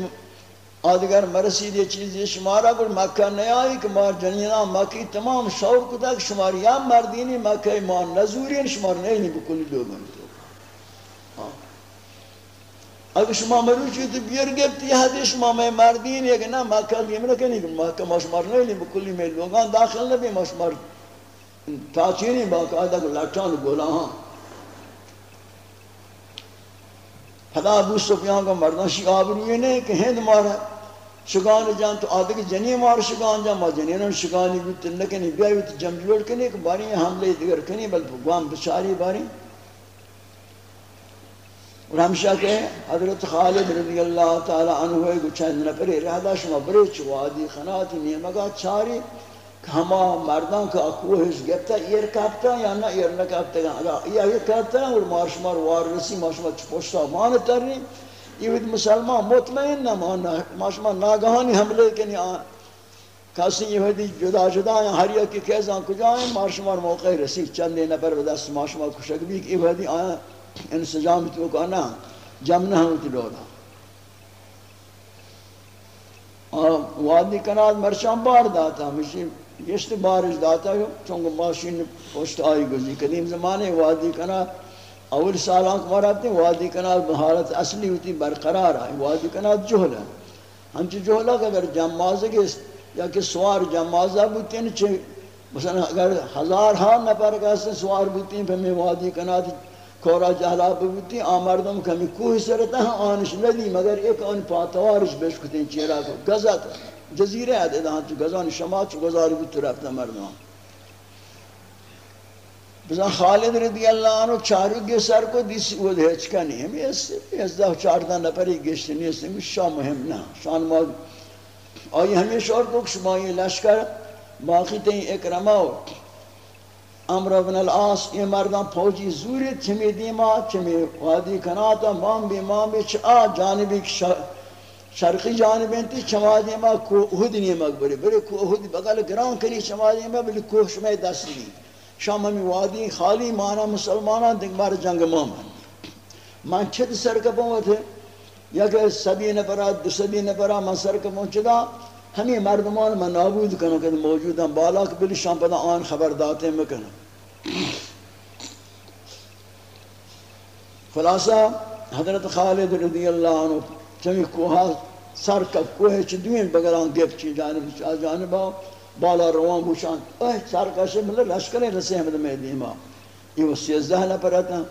آدگر مرسی دی چیزی شمارا گر مکہ نہیں آئی کہ مار جنینا مکی تمام شور کو تک شمار یا مردینی مکہ ایمان نزورین شمار نہیں نہیں بکلی لوگن تو۔ ہاں۔ اگر شما مروچی تو بیر گفتی حدی شما میں مردین ہے کہ نا مکہ لیم نکنی کہ مکہ ما شمار نہیں نہیں بکلی میں لوگان داخل نبی ما شمار۔ تاچینی باقاعدہ لٹان گولا ہاں۔ خدا ابو سفیان کا مردان شی آبروی نہیں، کہ ہند مارا۔ شگان جان تو آدھے کہ جنی مار شگان جان، ما جنینوں شگانی بیت لکنی بیائی تو جم جوڑ کنی، کہ باری حملے دیگر کنی بل بھگوان بچاری باری اور ہمشہ کہ حضرت خالد رضی اللہ تعالی عنہ ہوئے گچھند نفرے رہدہ شما برے چوادی خناتی نیمگا چاری ہما مردان کا کوہش گفتا ایر کپتا یا نہ ایر نہ کپتا اگر یہ ایر کپتا اور مارشمار وار رسی مارشمار پوشتا مان ترنی۔ یہ وید مسلمان مطمئن نہ مانا مارشمار ناگہانی حملے کنی آن کسی یہ ویدی جدا جدا ہیں، ہر یک کی کیزان کجا ہیں مارشمار موقع رسی چندے نفر دست مارشمار کشک بھی کہ یہ ویدی آیا، انسجام تو کہنا جمنا ہوں تی دولا وادی کناد مرشان بار داتا ہمیشہ گشت بارش داتا ہے، چونکہ ماشین پوشت آئی گزی، قدیم زمانے وادی کناد اول سالان کو مرابتے ہیں وادی کناد بحالت اصلی ہوتی، برقرار آئی وادی کناد جہل ہے۔ ہمچہ جہلہ کہ اگر جمازہ کے یا کہ سوار جمازہ بوتے ہیں چھے مثلا اگر ہزار ہاں نپر کہتے ہیں سوار بوتے ہیں، پھر میں وادی کناد کورا جہلا بوتی آمردم کمی کوہ سرتا ہے آنش ندی، مگر ایک آن پاتوارش بشکتے ہیں، چیرا کو گزت جزیرے ہے دہاں چو گزان شما چو گزاری بوتی رفتا مردمان بزن خالد رضی اللہ عنہ چارو گے سر کو دیسی وہ دھیچ کا نہیں ہمیں اس سے اس دہ چاردہ نپری گشت نہیں، اس سے شاہ مہم نہ۔ شان ماد آئی ہمیشہ اور کو شما یہ لشکر باقی تین اکرمہ ہو۔ امر بن العاص، یہ مردان فوجی زوری چمی دیما چمی وادی کناتا، مام بی مام بی چا جانبی شرقی جانبی انتی چما دیما کو احد نہیں مقبری بری کو احد بغل گران کری چما دیما بلی کوہ شمی دست دی۔ شام ہمی وادی خالی مانا مسلمانان دیکھ بار جنگ مومن من چھت سرکپوں تھے۔ یا کہ صدی نپرا دو صدی نپرا من سرکپوں چدا ہمیں مردمان میں نابود کنو کہ موجود ہیں۔ بالا کہ شام پدا آن خبر داتے میں کنو خلاصہ، حضرت خالد رضی اللہ عنہ چمی کوہا، سر کف کوہ چی دوین بگران گفت چی جانب چا جانب آؤ بالا روان بوشان. اوہ سر کشے مطلب لشکریں رسے ہمیں میں دیما یہ وہ سیزدہ نپرتا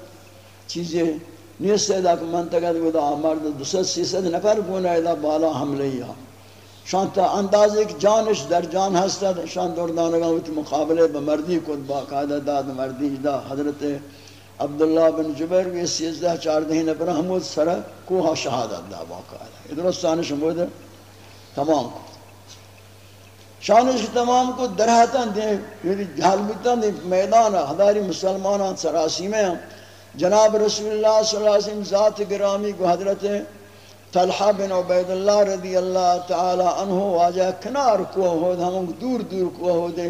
چیزیں نیست ہے کہ منطقہ دا مرد دو ست سیصد نفر گونا ہے بالا حملے یا شان تا انداز ایک جانش در جان ہستا شان دردانگاں ہوتی مقابلے بمردی کن باقاعدہ داد، مردی دا حضرت عبداللہ بن جبیر وی سیزدہ چار دہین پر حمود سر کوہا شہادت دا باقاعدہ ادرستانش حمود تمام. کو شانش تمام کو درہتا دے یعنی جھال بیتا دے میدان ہداری مسلمانان سراسی میں ہاں۔ جناب رسول اللہ صلی اللہ علیہ وسلم ذات گرامی کو حضرت طلحہ بن عبید اللہ رضی اللہ تعالی عنہ واجہ کنار کو ہو ہم دور دور کو ہو دے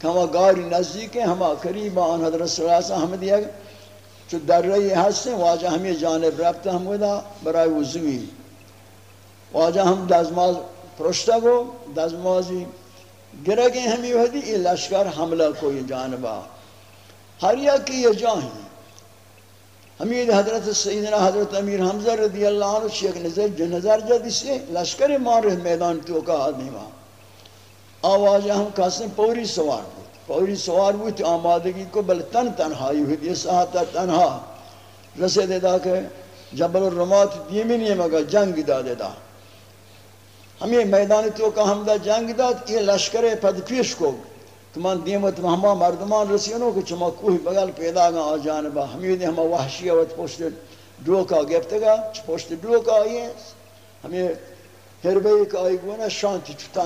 کہ ہم گاری نزدیک ہیں ہم قریب آن حضرت صلی اللہ علیہ وسلم ہم دیا چو در رہی حسن واجہ ہمیں جانب رابطہ ہم دا برای وزوی واجہ ہم دازماز پرشتہ گو دازمازی گرگیں ہمیں وحدی یہ لشکر حملہ کوئی جانبا ہر یک کی یہ جاہیں حمید حضرت سیدنا حضرت امیر حمزہ رضی اللہ عنہ شیخ نظر جو نظر جدی سے لشکر مار میدان تو کا آدمی وہاں آواز ہم کاسیں پوری سوار بود۔ پوری سوار بود آمادگی کو بل تن تنہائی ہوئی یہ ساعتہ تنہا۔ رسے دے دا کہ جبل الرمات دیمی نہیں مگا جنگ دا دے دا۔ ہمیں میدان تو کا حمدہ جنگ دا یہ لشکر پد پیش کو تمان دیمت ہما مردمان رسیونو کہ چما کوئی بغل پیدا گا آ جانبا۔ ہمیں ہما وحشی وقت پوشت ڈوکا گفتگا پوشت ڈوکا آئی ہے ہمیں ہربے ایک آئی گونا شانتی چھتا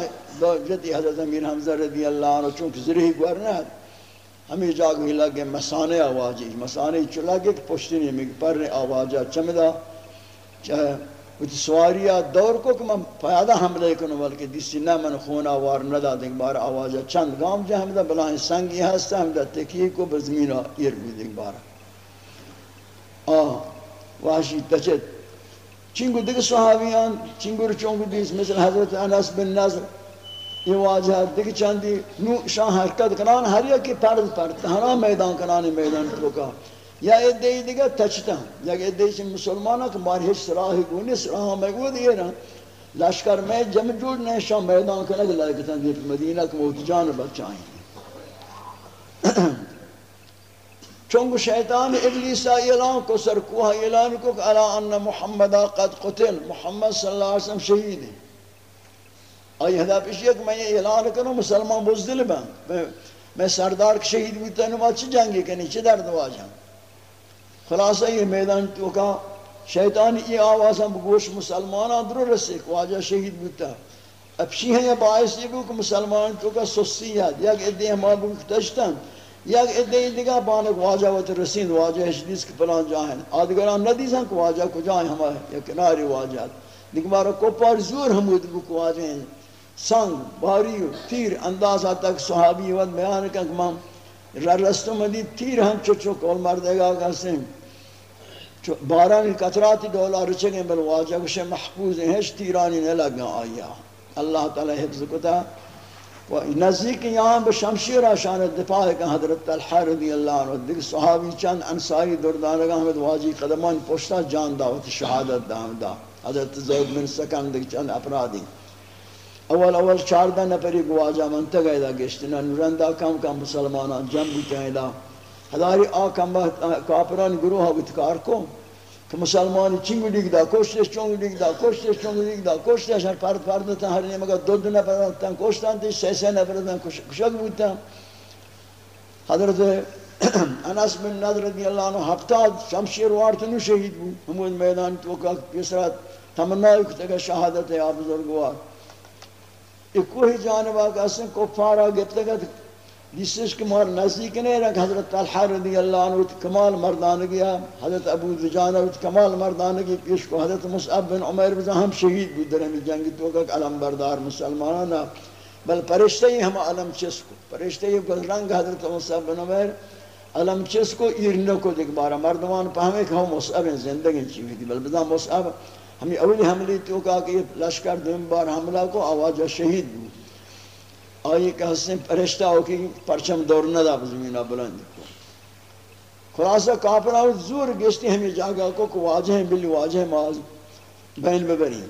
جدی حضرت امیر حمزہ رضی اللہ عنہ چونکہ ذریعی گورنا ہے۔ ہمیں جاگو ہی لگے مسانے آوازی مسانے چلا گے کہ پوشتی نہیں مگر پر آوازا چمدہ چاہے وچ سواریا دور کو کہ من پیادہ حملے کنو، بلکہ دیسی نہ من خون آوار ندا دیں بار آواز چند گام جا ہمدہ بلائیں سنگی ہستا ہمدہ تکی کو بزمین ایر بھی دیں بار۔ آہ وحشی تچت چنگو دیکھ صحابیان، چنگو رچونگو دیس، مثل حضرت انس بن نظر یہ واجہ دیکھ چندی، نو شاہ حرکت کنان ہر یکی پرد پرد تہنا میدان کنان میدان تو کا۔ یا ادعی دیگه تچتا یا ادعی چی مسلمانا که مار هیچ سراحی گونی سراحا مگو دیگه نا۔ لشکر میں جمع جوڑ نہیں شام میدان کنگ لائکتا دیر مدینہ کے موت جان بچائیں چونکہ شیطان ابلیسا اعلان کو سر کوہ اعلان کو کہ الا ان محمد قد قتل، محمد صلی اللہ علیہ وسلم شہید ہے آئی ہدا پیشی ہے کہ میں یہ اعلان کروں، مسلمان بزدل بان میں سردار شہید بیتا ہے نماز چی جنگی کنی چی درد واجہاں خلاصہ یہ میدان تو کا شیطان یہ آواز ہم گوش مسلمان اندر رسے کہ واجہ شہید بوتا۔ اب شیح ہے باعث یہ بھی کہ مسلمان تو کا سسیت یک ادھے ہم آبو کتشتن یک ادھے دیگا بانک واجہ وقت رسید واجہ حدیث کے پلان جاہیں آدھگران ندیساں کہ واجہ کو جائیں ہمارے۔ یا کناری واجہ۔ لیکن بارا کوپار زور حمود بھی کو واجہ ہیں۔ سنگ، باری تیر اندازہ تک صحابی وقت بیان کا کہ رستو مدید تیر ہم چچو کول مردے گا کہتے ہیں باران قطرات دولا رچگیں بل واجہ کشے محفوظ ہیں، ہیچ تیرانی نہ لگا آیا۔ اللہ تعالی حفظ کتا۔ و نزدیک یہاں بشمشیر آشان دفاع کا حضرت طلحہ رضی اللہ عنہ دیکھ صحابی چند انسائی دردانگا ہمیں واجی قدمان پوشتا جان دعوت شہادت دا دا۔ حضرت زید بن سکن دیکھ چند اپرادی۔ اول اول چاردہ نپری گواجہ منتگہ دا گشتنا نورندہ کم کم مسلمانان جنب بچائیں دا ہداری آکم کافران گروہ اتکار کو کہ مسلمانی چنگ دیگ دا کوشتش چنگ دیگ دا کوشتش چنگ دیگ دا کوشتش ہر پرد پرد تا ہر نیم اگر دو دو نفر تا کوشتان تی سی سی نفر تا کشک بودتا حضرت انس بن نظر رضی اللہ عنہ ہفتاد شمشیر وارتنو شہید بود ہمود میدان تو کا کسرات تمنائی کتا شہادت ہے آپ بزرگوار ایک کوئی جانبہ کا سن کفارہ کہ جسش نزدیک نہیں رکھ حضرت طلحہ رضی اللہ عنہ کمال مردانگی حضرت ابو دجانہ کمال مردانگی پیش کو. حضرت مصعب بن عمر بزا ہم شہید بھی در جنگی تو کہ علم بردار مسلمانانا بل پرشتہ ہی ہم علم چس کو. پرشتہ ہی گل رنگ حضرت مصعب بن عمر علم چس کو ایرنہ کو. دیکھ بارا مردمان پہمیں کہ ہم مصعب زندگی چیوی دی بل بزا مصعب ہمیں اولی حملی تو کہ لشکر دوم بار حملہ کو، آواز شہید بھی آئی کہ حسن پرشتہ ہو کی پرچم دور نہ دا زمینہ بلند کو۔ خلاصہ کافرہ زور گشتی ہمیں جاگا کو کہ واجہ ہیں، بلی واجہ ماز بین ببری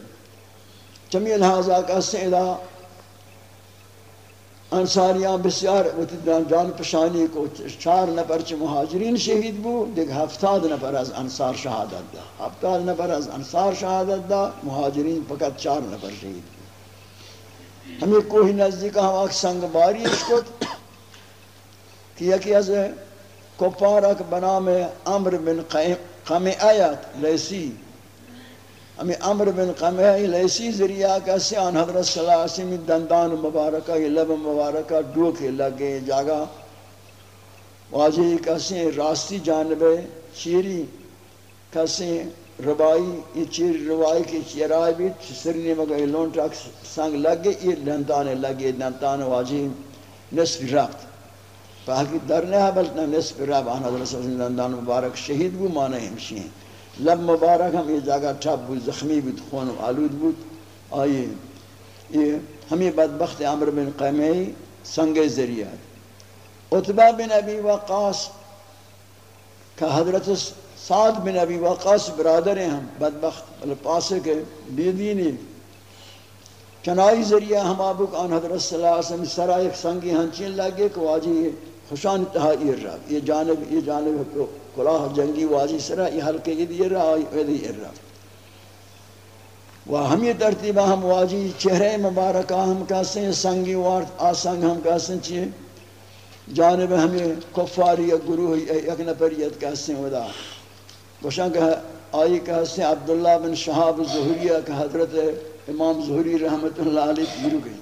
چمی لحاظہ کا حسن ادا۔ انساریاں بسیار جان پشانی کو چار نفر چھ مہاجرین شہید بو۔ دیکھ، ہفتاد نفر از انصار شہادت دا۔ ہفتاد نفر از انصار شہادت دا، مہاجرین فقط چار نفر شہید۔ بو ہمیں کوئی نزدیک ہم آکھ سنگ باری اس کو کہ یکی از کپارک بنام عمر بن قمی آیت لیسی۔ ہمیں عمر بن قمی لیسی ذریعہ کا سیان حضرت صلی اللہ علیہ وسلم دندان مبارکہ لب مبارکہ ڈوکے لگے جاگا۔ واجہ کسی راستی جانب چیری کسی ربائی، یہ چیر روائی کی چیرائی بھی سرنی مگا یہ لون ٹاک سنگ لگے، یہ لندانے لگے لندان واجی نصف رابط پاکی در نہیں بلکہ نصف رب۔ رابط آنا در رسول لندان مبارک شہید بھی مانے ہمشی ہیں۔ لب مبارک ہم یہ جگہ ٹھپ بود، زخمی بود، خون آلود بود۔ آئیے، یہ ہمیں بدبخت عمر بن قیمی سنگ ذریعہ۔ عطبہ بن ابی وقاس کہ حضرت سعد بن ابی وقاص برادر ہیں ہم، بدبخت بل پاسے کے بیدینی۔ چنائی ذریعہ ہم آبک آن حضرت صلی اللہ علیہ وسلم سرا ایک سنگی ہنچین لگے کہ واجی خوشان اتحا ایر رہا، یہ جانب یہ جانب کلاہ جنگی واجی سرا، یہ حلقے یہ دیر رہا، یہ دیر رہا۔ و ہم یہ ترتیبہ ہم واجی چہرے مبارکہ ہم کہتے ہیں، سنگی وارد آسنگ ہم کہتے ہیں چیئے۔ جانب ہمیں کفاری یا گروہ یک نپریت کہتے ہیں، ودا۔ گوشن کہ آئی کہ حسن عبداللہ بن شہاب ظہریہ کہ حضرت امام ظہری رحمت اللہ علیہ گرو گئی۔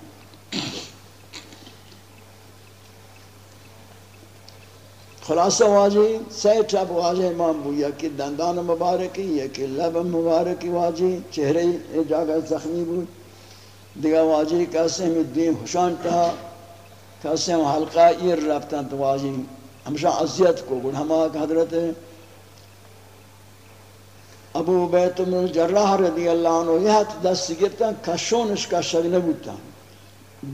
خلاصہ واجی سی ٹھپ واجہ امام بویا کہ دندان مبارکی یا کہ لب مبارکی واجی چہرے جاگہ زخمی بود دیگا واجی کیسے ہمیں دین خوشان کہا کیسے ہم حلقہ ایر رفتن تو واجی ہمشہ عذیت کو گڑ ہما حضرت ابو بیت من جراح رضی اللہ عنہ یہ دست گرتا کشونش کشک نبوتا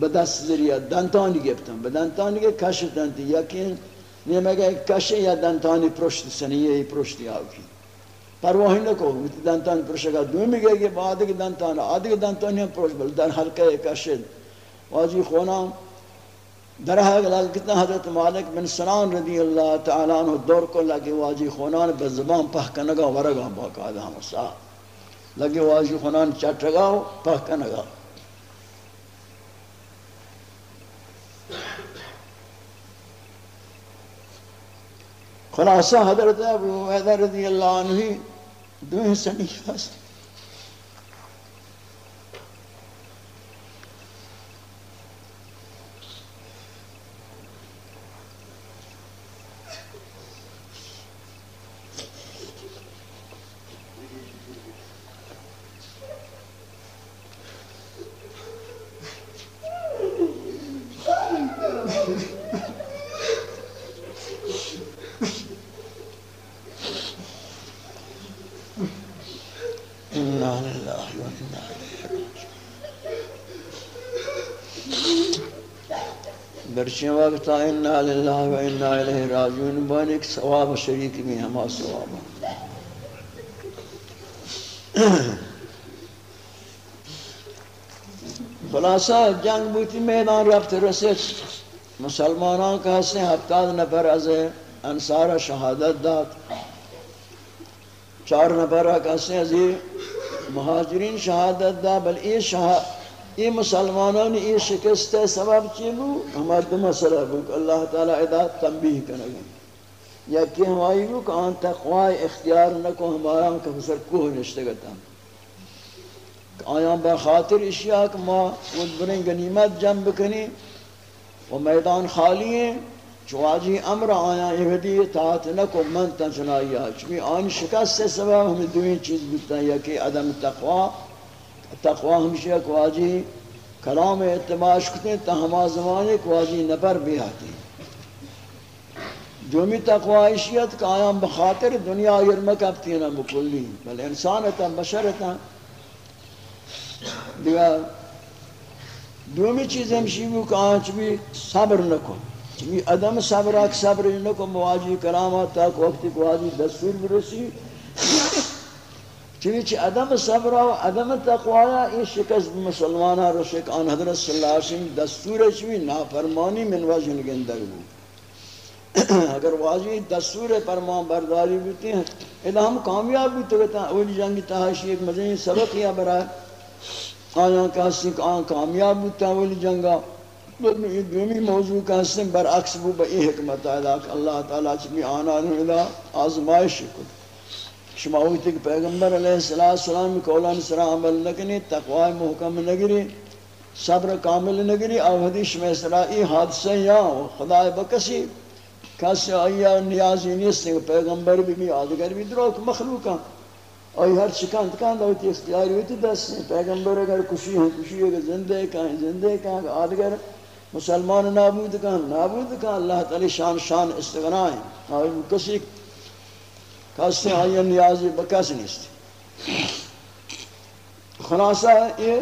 بدست ذریعہ دنتانی گرتا بدنتانی گرتا کشتن تی یقین نیمه گه کشه یا دنتانی پرشت سنیه پرشتی آوکی پرواهی نکو دنتان پرشگا دو میگه که بعد که دنتان، آدی دنتانی هم پرشت بل. در حلقه کشه واجی خونام در حال کتنا حضرت مالک بن سنان رضی اللہ تعالیٰ عنہ دور کو لگے واجی خونان بے زبان پہ کنگا ورگا باقاعدہ ہم سا لگے واجی خونان چٹگا پہ کنگا خلاصہ حضرت ابو حیدر رضی اللہ عنہ دوہیں سنیفہ سے برچیں وقت انا للہ و انا الیہ راجعون بان ایک ثواب شریک بھی ہما ثواب خلاصہ جنگ بوتی میدان رفت رسید۔ مسلمانان کا حسن ہفتاد نفر از انصار شہادت داد۔ چار نفر کا حسن از مہاجرین شہادت دا بل ای شہادت یہ مسلمانان یہ شکست سبب چی بو؟ ہمارا دو مسئلہ بو کہ اللہ تعالی ادا تنبیہ کرنے یا کہ ہماری بو کہ آن تقوی اختیار نکو، ہمارا ہم کفسر کوہ نشتگتا آیاں بخاطر اشیاء کہ ما خود بریں گنیمت جنب کنی و میدان خالی ہیں چواجی امر آیا یہودی اطاعت نکو، من تنچنائی چمی آن شکست سبب ہمیں دوین چیز بودتا ہے، یا کہ عدم تقوی تقوی ہمشہ کو آجی کلام اعتماش کتے تا ہما زمانے کو آجی نبر بھی آتی دومی تقوی عشیت کا آیام بخاطر دنیا یرمک افتینا بکلی بل انسانتا بشرتا دیگا دومی چیز ہمشی بھی کہ آنچ بھی صبر نکو چمی ادم صبر اک صبر نکو مواجی کرامات تاک وقتی کو آجی دستور برسی۔ چونچہ عدم صبر و عدم تقوی این شکست مسلمانہ رو شک آن حضرت صلی اللہ علیہ وسلم دستور چوی نافرمانی من وجہ نگندر بو اگر واجی دستور فرمان برداری بیتی ہیں اذا ہم کامیاب بھی تو کہتا اولی جنگی تحاشی ایک مزین سبق یا برای آیاں کہاستی کہ آن کامیاب بیتا ہے اولی جنگا دومی موضوع کہاستی برعکس بو بئی حکمت آئے اللہ تعالیٰ چکی آنا رو آزمائش کن۔ شما ہوتی کہ پیغمبر علیہ السلام قولان سرا عمل نکنی تقوی محکم نگری صبر کامل نگری او حدیث میں سرائی حادثہ یا خدا بکسی کسی آیا نیازی نیست پیغمبر بھی بھی آدگر بھی دروک مخلوقا آئی ہر چکاند کاند ہوتی اختیاری ہوتی دست نہیں پیغمبر اگر کشی ہیں، کشی اگر زندے کہیں زندے کہیں آدگر مسلمان نابود کہیں نابود کہیں اللہ تعالی شان شان استغنائیں آئی کسی کسی آئی نیازی بکس نیست خلاصہ یہ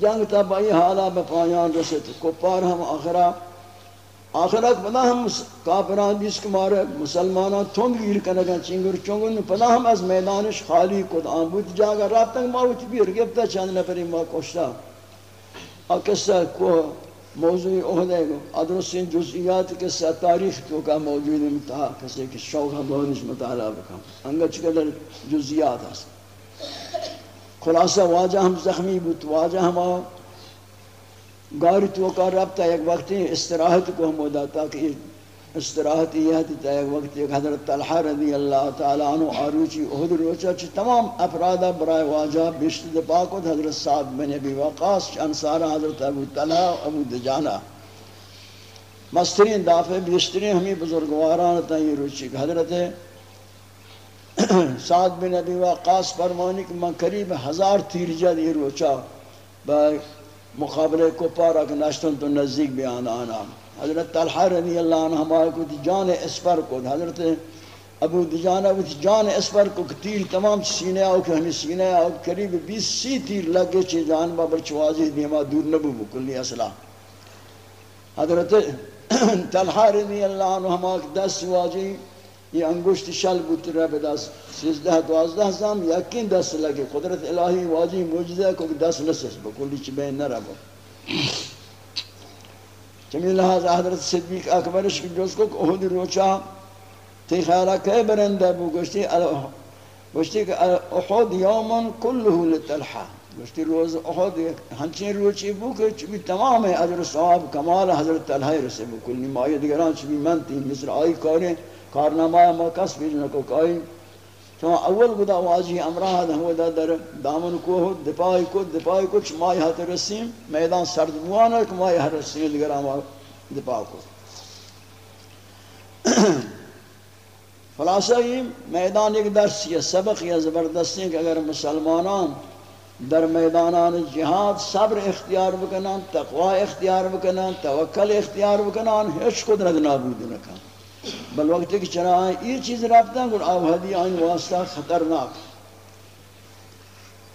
جنگ تا بائی حالا بپایان رسد کپار ہم آخرہ آخرہ پدا ہم کافران دیس کمارے مسلمانان تھنگ گیر کنگا چنگر چنگر پدا ہم از میدانش خالی کد آن بود جاگا راب تک ماوچ بیر گفتا چند نفری ما کشتا آکستا کوہ موضوع عہدے کو ادرسین جزئیات کے ساتھ تاریخ کو کا موجود امتحا کسی کے شوق ہم بہنش مطالعہ بکم انگا چکر جزئیات ہے خلاصہ واجہ ہم زخمی بوت واجہ ہم گاری تو کا ربطہ ایک وقتی استراحت کو ہم ہوتا کہ استراحت یہ تھی تا ایک وقت ایک حضرت طلحہ رضی اللہ تعالیٰ عنہ آروچی احد روچا چی تمام افرادہ برای واجہ بشت پاکت حضرت سعد بن ابی وقاس انصارہ حضرت ابو طلحہ ابو دجانہ مسترین دافع بیشترین ہمیں بزرگواران تا یہ روچی حضرت سعد بن ابی وقاس فرمانی کہ من قریب ہزار تیر جد یہ روچا با مقابلے کو پارا کہ نشتن تو نزدیک بیان آنا حضرت طلحہ رضی اللہ عنہ ہمارے کو جان اسپر کو، حضرت ابو دجانہ کو جان اسپر کو تیر تمام سینے آؤ کہ ہمیں سینے آؤ، قریب بیس سی تیر لگے چھے جان بابر چوازی دیما دور نبو بکلی اصلا حضرت طلحہ رضی اللہ عنہ ہمارے دس واجی این انگشت شل بود که رب دست سیزده دوازده زم یکین دست لگه. قدرت الهی واجی موجزه که دست نسیز بکلی چی بین نربا چمی لحاظ حضرت صدیق اکبرش که جز که احد روچا تی خیالا که برنده بو گوشتی گوشتی که احد یومن کله لتلحه گوشتی روز احد هنچین روچی بو که چبی تمام اجر و کمال حضرت تلحه رسه بکلی ما دیگران چبی من تیم مصر آئی کاره کارنامہ ما کس بیجنہ کو کائی۔ چون اول گدا واجی امراہ دا ہوا دا در دامن کو ہو، دپائی کو دپائی کو چمائی ہاتھ رسیم، میدان سرد موانا کمائی ہر رسیم لگر آما دپا کو۔ خلاصہ یہ، میدان ایک درس یا سبق یا زبردستی کہ اگر مسلمانان در میدانان جہاد صبر اختیار بکنان تقوی اختیار بکنان توکل اختیار بکنان ہیچ قدرت نابود نکن۔ بل وقت کہ چرا یہ چیز رابطہ گل آوہدی آئین واسطہ خطرناک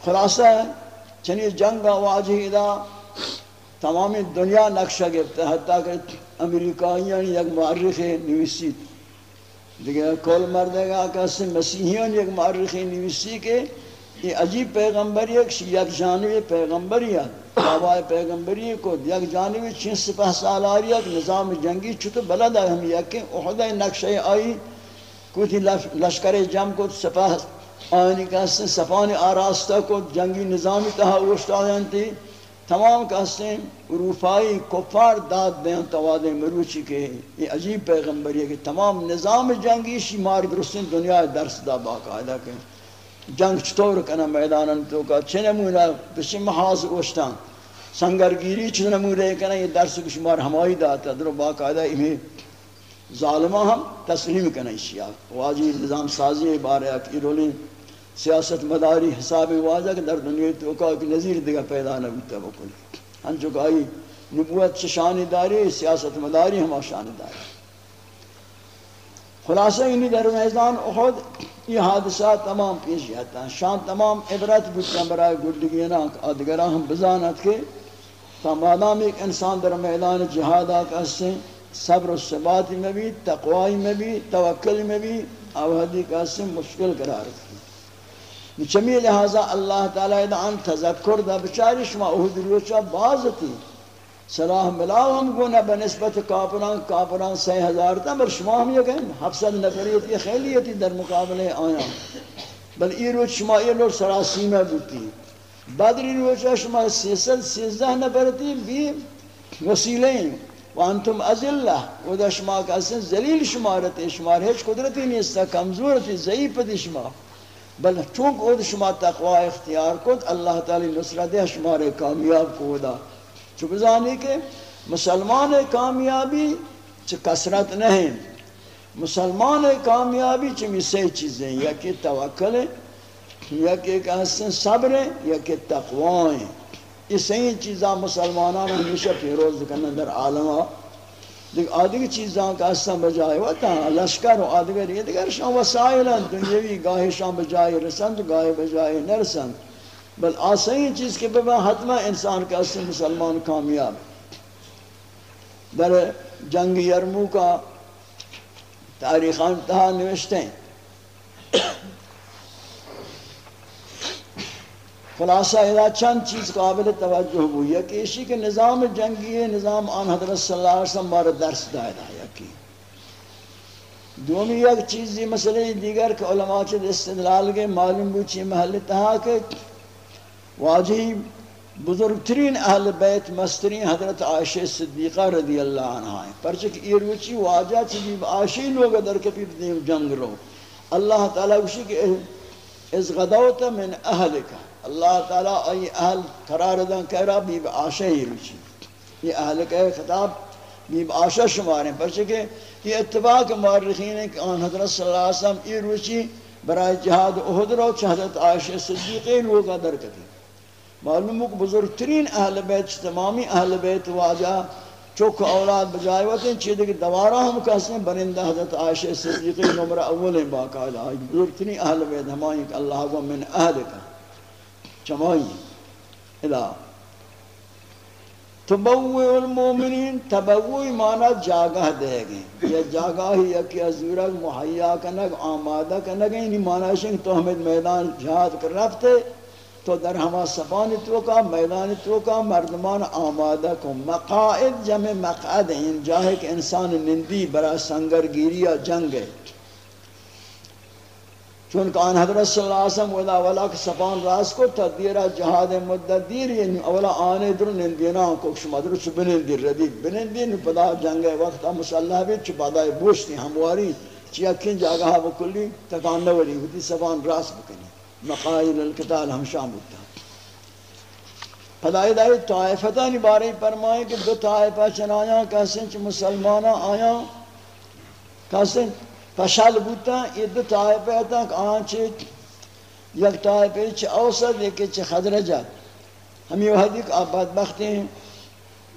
خلاصہ چنی جنگ واجہ دا، تمام دنیا نقشہ گرفتا حتیٰ کہ امریکائیان یعنی یک معرخ نویسی۔ دیکھیں کول مردے گا کہ مسیحیان یک معرخ نویسی کے یہ عجیب پیغمبری ہے یک جانبی پیغمبری ہے۔ بابای پیغمبری کو یک جانبی چین سپہ سال آری نظام جنگی چھتو بلد ہے ہم یکی احدہ نقشہ آئی کوئی لشکر جم کو سپہ آئینی کہتے ہیں سپانی آراستہ کو جنگی نظامی تہا اوشت آئین تھی تمام کہتے ہیں اروفائی کفار داد دیں توادیں مروچی کے۔ یہ عجیب پیغمبری ہے کہ تمام نظام جنگی شی مار درستین دنیا درس دا باقاعدہ کہ جنگ چطور کنا میدانن تو کا چھ نمونہ بسی محاظ اوشتان سنگرگیری چھ نمونہ کنا یہ درس کو شمار ہمائی داتا در باقاعدہ انہیں ظالمہ ہم تسلیم کنا اشیاء واجی نظام سازی بارے اکی رولیں سیاست مداری حساب واضح کہ در دنیا تو کا کہ نظیر دیگا پیدا نہ ہوتا بکل ہم جو کہائی نبوت شان داری؟ سیاست مداری ہم شان داری. خلاصہ انہی در میدان احد یہ حادثات تمام پیش جاتا ہیں شان تمام عبرت بودتا برای گردگینا آدگرہ ہم بزانت کے فمادام ایک انسان در میدان جہاد آکا سے صبر و ثباتی میں بھی تقوائی میں بھی، توکل میں بھی آوہدی کا سے مشکل قرار تھی چمی لہذا اللہ تعالیٰ ادعان تذکر دا بچاری شما اہد روچا باز تھی صلاح ملاو ہم گونا بنسبت کافران کافران سی ہزار تا بل شما ہم یہ کہیں، حفظت نفریتی خیلیتی در مقابلے آیا بل ای روچ شما ای لوگ سراسی میں بوتی۔ بدری روچا شما سیسل سیزدہ نفرتی بھی وسیلیں وانتم ازلہ۔ و دا شما کسن زلیل شمارت شمار ہیچ قدرتی نیستا کمزورتی ضعیفتی شما۔ بل چونک او شما تقوی اختیار کد اللہ تعالی نصرت شمار کامیاب کو دا۔ چونکہ زانی کہ مسلمان کامیابی چھ کسرت نہیں۔ مسلمان کامیابی چمی سے چیزیں، یا کہ توکل ہے یا کہ صبر ہے یا کہ تقوی۔ ہے یہ صحیح چیزاں مسلمانان ہمیشہ پیروز کرنا در عالمہ دیکھ، آدھگی چیزاں کا اصلا بجائے ہوتا ہے لشکر و آدھگر، یہ دیگر شان وسائل ہیں، دنیاوی گاہی شان بجائے رسند، گاہی بجائے نرسند۔ بل آسانی چیز کے بابا حتمہ انسان کا اصلا مسلمان کامیاب در جنگ یرمو کا تاریخان تہا نوشتے ہیں۔ خلاصہ ادا چند چیز قابل توجہ ہوئی ہے کہ اسی کے نظام جنگی ہے نظام آن حضرت صلی اللہ علیہ وسلم مارا درس دائدہ ہے کی دومی ایک چیزی مسئلہ دیگر کہ علماء چید استدلال کے معلوم بوچی محل تہا کہ واجب بزرگترین اہل بیت مسترین حضرت عائشہ صدیقہ رضی اللہ عنہ ہیں۔ پرچک یہ روچی واجہ چیزی جی عائشہ لوگ در کپی بدیم جنگ رو۔ اللہ تعالیٰ اسی کہ از غدوت من اہلکہ اللہ تعالیٰ ای اہل قرار دن کہہ رہا بیب آشا ہی روچی۔ یہ اہل خطاب بیب آشا شماریں پر چکے یہ اتباق مورخین ہے کہ آن حضرت صلی اللہ علیہ وسلم ای روچی برای جہاد احد رو چھ حضرت عائشہ صدیقی لوگا درکتی معلوم ہے کہ بزرگترین اہل بیت، تمامی اہل بیت واجہ چوک اولاد بجائے ہوتے ہیں چیزیں کہ دوارہ ہم کہتے ہیں، برندہ حضرت عائشہ صدیقی نمرہ اول ہیں باقاعدہ بزرگترین اہل بیت ہمائیں کہ اللہ کو من اہل کا چمائی ادا تبوی المومنین تبوی مانا جاگہ دے گئے۔ یہ جاگہ ہی یکی ازورک محیہ کنگ، آمادہ کنگ یعنی مانا شنگ تو ہمیں میدان جہاد کر رفتے تو در ہما سفانی تو کا میدان تو کا مردمان آمادہ کو مقاعد جمع مقعد ہیں جاہے کہ انسان نندی برا سنگرگیری یا جنگ ہے. چونکہ آن حضرت صلی اللہ علیہ وسلم ودا اولا کہ سپان راس کو تدیرہ جہاد مدد دیر یعنی اولا آنے در نندینا کو شما در چو بنندیر ردید بنندین پدا جنگ وقت مسلح بھی چو پدا بوشتی ہمواری چی اکین جاگہ بکلی تکان نوری ہوتی سپان راس بکنی. مقائل القتال ہم شام ہوتا پدا ادائی طائفتانی بارے فرمائے کہ دو طائفہ چنایا کہسن چھ مسلمانہ آیا کہسن فشل بودتا یہ دو طائفہ تا کہ آنچے یک طائفہ چھ اوسط، ایک چھ خدرجت ہم یہ وحدی کہ آپ بدبخت ہیں۔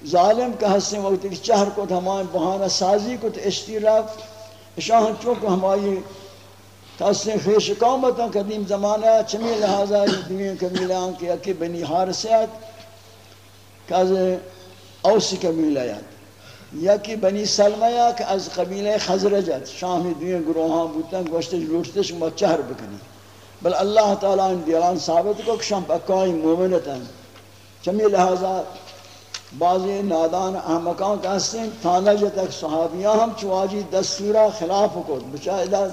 ظالم کا حسن وقت چہر کو ہمائیں بہانہ سازی کو اشتی رفت اشاہن چونکہ ہمائی کسن خیش قومتا قدیم زمانہ چمی لہذا یہ دنیا کمیلان کی اکی بنی حارسیت کہ اوس قبیلہ یا کہ بنی سلمہ یا کہ از قبیلہ خزرجت شامی دوئے گروہاں بوتن گوشتے لوٹتے شما چہر بکنی۔ بل اللہ تعالیٰ ان دیوان ثابت کو کشم پکائی مومنتا چمی لہذا بعضی نادان احمقان کہتے ہیں تھانہ جتک صحابیاں ہم چواجی دستورہ خلاف کو بچائدہ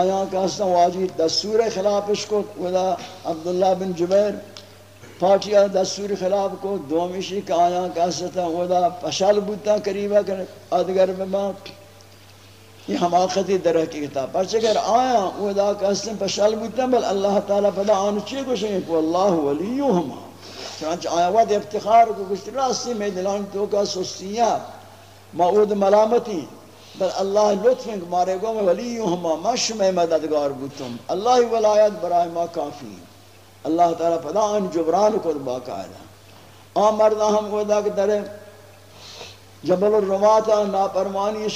آیا کہتے ہیں واجی دستور خلافش کو ودا عبداللہ بن جبیر پارٹیا دستور خلاف کو دومیشی کا آیا کہتا ودا پشال بوتا قریبا کر ادگر میں بات۔ یہ حماقتی درہ کی کتاب۔ پر چکر آیا ودا کہتا پشال بوتا بل اللہ تعالیٰ پدا آنچے کو شکر کو اللہ ولیو ہما چنانچہ آیا ود افتخار کو کچھ راستی میں دلان تو کا سستیاں معود ملامتی۔ بل اللہ لطف مارے گو میں ولیو ہما مش میں مددگار بوتم اللہ ولایت برائے ما کافی اللہ تعالیٰ پدا ان جبران کو باقاعدہ آن مردہ ہم خدا کہ در جبل الرمات ناپرمانی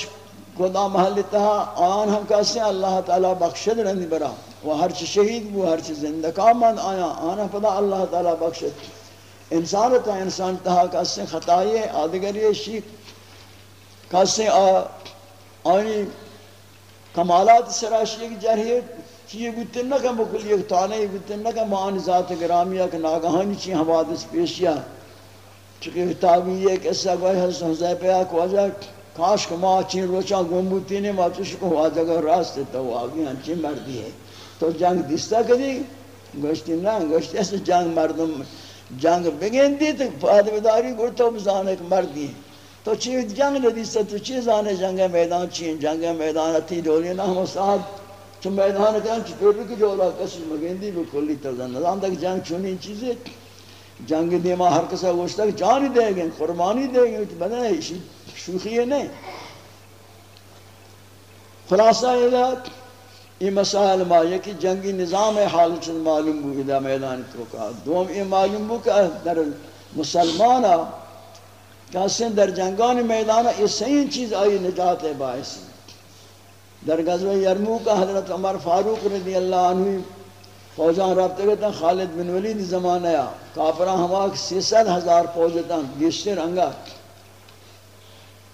خدا محل تہا آن ہم کہتے ہیں، اللہ تعالیٰ بخشد رہنی برا۔ وہ ہر چی شہید وہ ہر چی زندگاہ من آیا۔ آنا پدا اللہ تعالیٰ بخشد۔ انسان تا انسان تہا کہتے ہیں خطائی آدگری شیخ کہتے ہیں آنی کمالات سراشی کی جرحیت چیئے گوتن نکا مکلی ایک تانے گوتن نکا مان ذات گرامیہ کہ ناگہانی چی حوادث پیشیا۔ چکہ کتابی یہ قصہ گوئی حضرت حضیفہ کو آجا کاش کو ماں چین روچا گمبوتی نے ماں چوش کو آجا گا راست تو آگی ہنچی مردی ہے۔ تو جنگ دیستا کدی گوشتی نا گوشتی ایسا جنگ مردم، جنگ بگین دی تو فادمداری گرتا بزانے ایک مردی ہے۔ تو چی جنگ ندیستا تو چی زانے جنگ میدان چین جنگ میدان تی دولی نا ہم استاد چون میدان کن چطور کی جولا کسی مگندی بکلی ترزن نظام تک جنگ چونی چیزی جنگ دیما ہر کسا گوشتا کہ جانی دے گئے، قربانی دے گئے۔ تو بدن ہے شوخی ہے نہیں۔ خلاصہ یہ یہ مسائل ما یکی جنگی نظام حال چند معلوم بو ادا میدان کو۔ کہا دوم یہ معلوم بو کہ در مسلمانا کہ در جنگان میدانا یہ صحیح چیز آئی نجات باعث۔ ہے در غزوہ یرموک کا حضرت عمر فاروق رضی اللہ عنہ فوجان رابطے گئے خالد بن ولید زمان آیا کافران ہوا سی ست ہزار فوجتا گیشتر انگا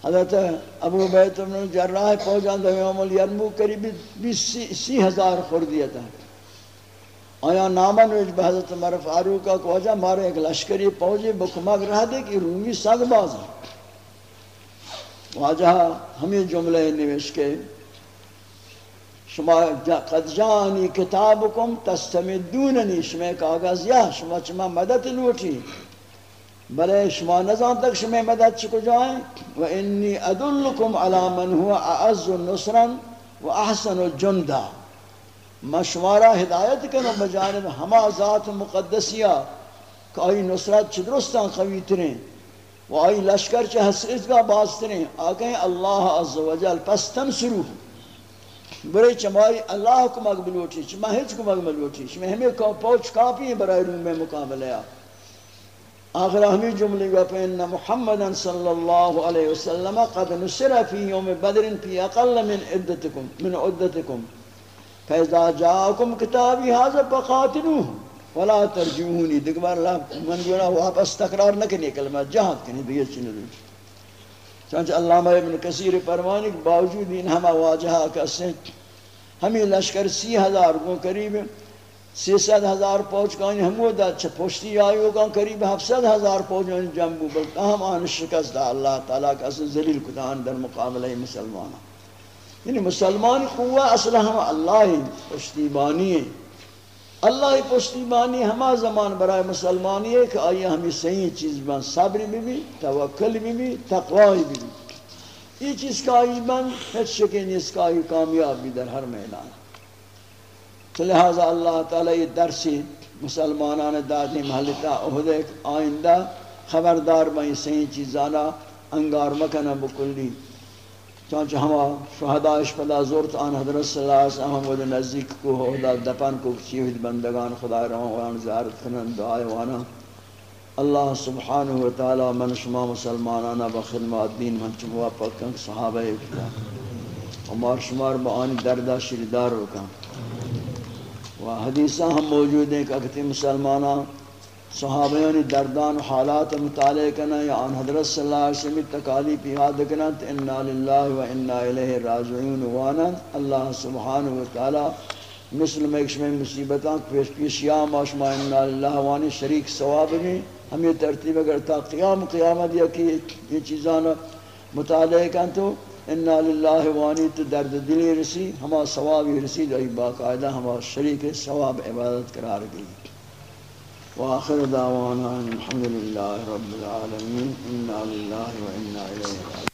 حضرت ابو بیت بن جراح فوجان دو یوم الیرموک قریب بیس سی ہزار خوردیتا آیا نامن ویج بحضرت عمر فاروق کا کوجا مارے ایک لشکری فوجی بکمک رہ دے کہ رومی سگ باز واجہ ہمیں جملے نوش کے شما قد جانی کتابکم تستمدوننی شما کاغذ یا شما چما مدد لوٹی۔ بلے شما نظام تک شما مدد چکو جائیں۔ و انی ادلکم علی من هو اعز نصرا و احسن جندا۔ ما ہدایت کنو بجانب ہما ذات مقدسیہ کہ آئی نصرت چھ درستان قوی ترین و آئی لشکر چھ حسرت کا باز ترین آگئیں اللہ عز و جل پس تم تنصروه برای چمای اللہ کو مقبل ہوتی چما ہیچ کو مقبل ہوتی چما ہمیں پوچھ کافی ہے برای روم میں مقابلہ ہے آخر ہمیں جملے گا پہ ان محمدا صلی اللہ علیہ وسلم قد نصر فی یوم بدر فی اقل من عدتکم من عدتکم۔ فیضا جاکم کتابی حاضر فقاتلوه. ولا ترجوہونی دکبار اللہ من گونا واپس تقرار نہ کنی کلمہ جہاد کنی دیئے چنی دیئے چنانچہ علامہ ابن کثیر فرمانی کہ باوجود ان ہمہ واجہا کسے ہمیں لشکر سی ہزار کو قریب سی ست ہزار پوچ کانی ہمو دا چھ پوشتی آئیو کان قریب ہفصد ہزار پوچ جنبو بلکہ ہم آن شکست دا اللہ تعالیٰ کا اصل ذلیل کتان در مقابلہ مسلمان یعنی مسلمان قوہ اصلا ہم اللہ پشتی بانی ہیں اللہ پشتیبانی ہما زمان برای مسلمانی ہے کہ آئی ہمیں صحیح چیز بن صبر بھی بھی، توکل بھی بھی، تقوی بھی بھی۔ یہ چیز کا آئی بن ہیچ شکین اس کا آئی کامیاب بھی در ہر میدان۔ تو لہذا اللہ تعالی یہ درسی مسلمانان دادی محلتا اہدے آئندہ خبردار بھائی صحیح چیزانا انگار مکنہ بکلی۔ چانچہ ہما شہدائش پدا زورت آن حضرت صلی اللہ علیہ وسلم وہ نزدیک کو ہودا دپن کو چیوید بندگان خدا رہا وان زیارت کنن، دعائے وانا۔ اللہ سبحانہ وتعالی من شما مسلمانانا بخدمات دین من چم موافق کن صحابہ اکتا ہمار شمار بآنی دردہ شریدار رکا و حدیثہ ہم موجود ہیں کہ اکتی مسلمانان صحابیانی دردان و حالات مطالعہ کنا یا ان حضرت صلی اللہ علیہ وسلم تکالیف یاد کنا انا للہ و انا الیہ راجعون وانا اللہ سبحانہ و تعالی مثل میں ایک مصیبتاں پیش پیشیاں ماشما انا للہ وانی شریک ثواب بھی۔ ہم یہ ترتیب اگر تا قیام قیامت یا کہ یہ چیزاں مطالعہ کن تو، انا للہ وانی تو درد دلی رسی، ہما ثوابی رسی جو باقاعدہ ہما شریک ثواب عبادت قرار گئی۔ وآخر دعوانا الحمد لله رب العالمين إنا لله وإنا إليه راجعون.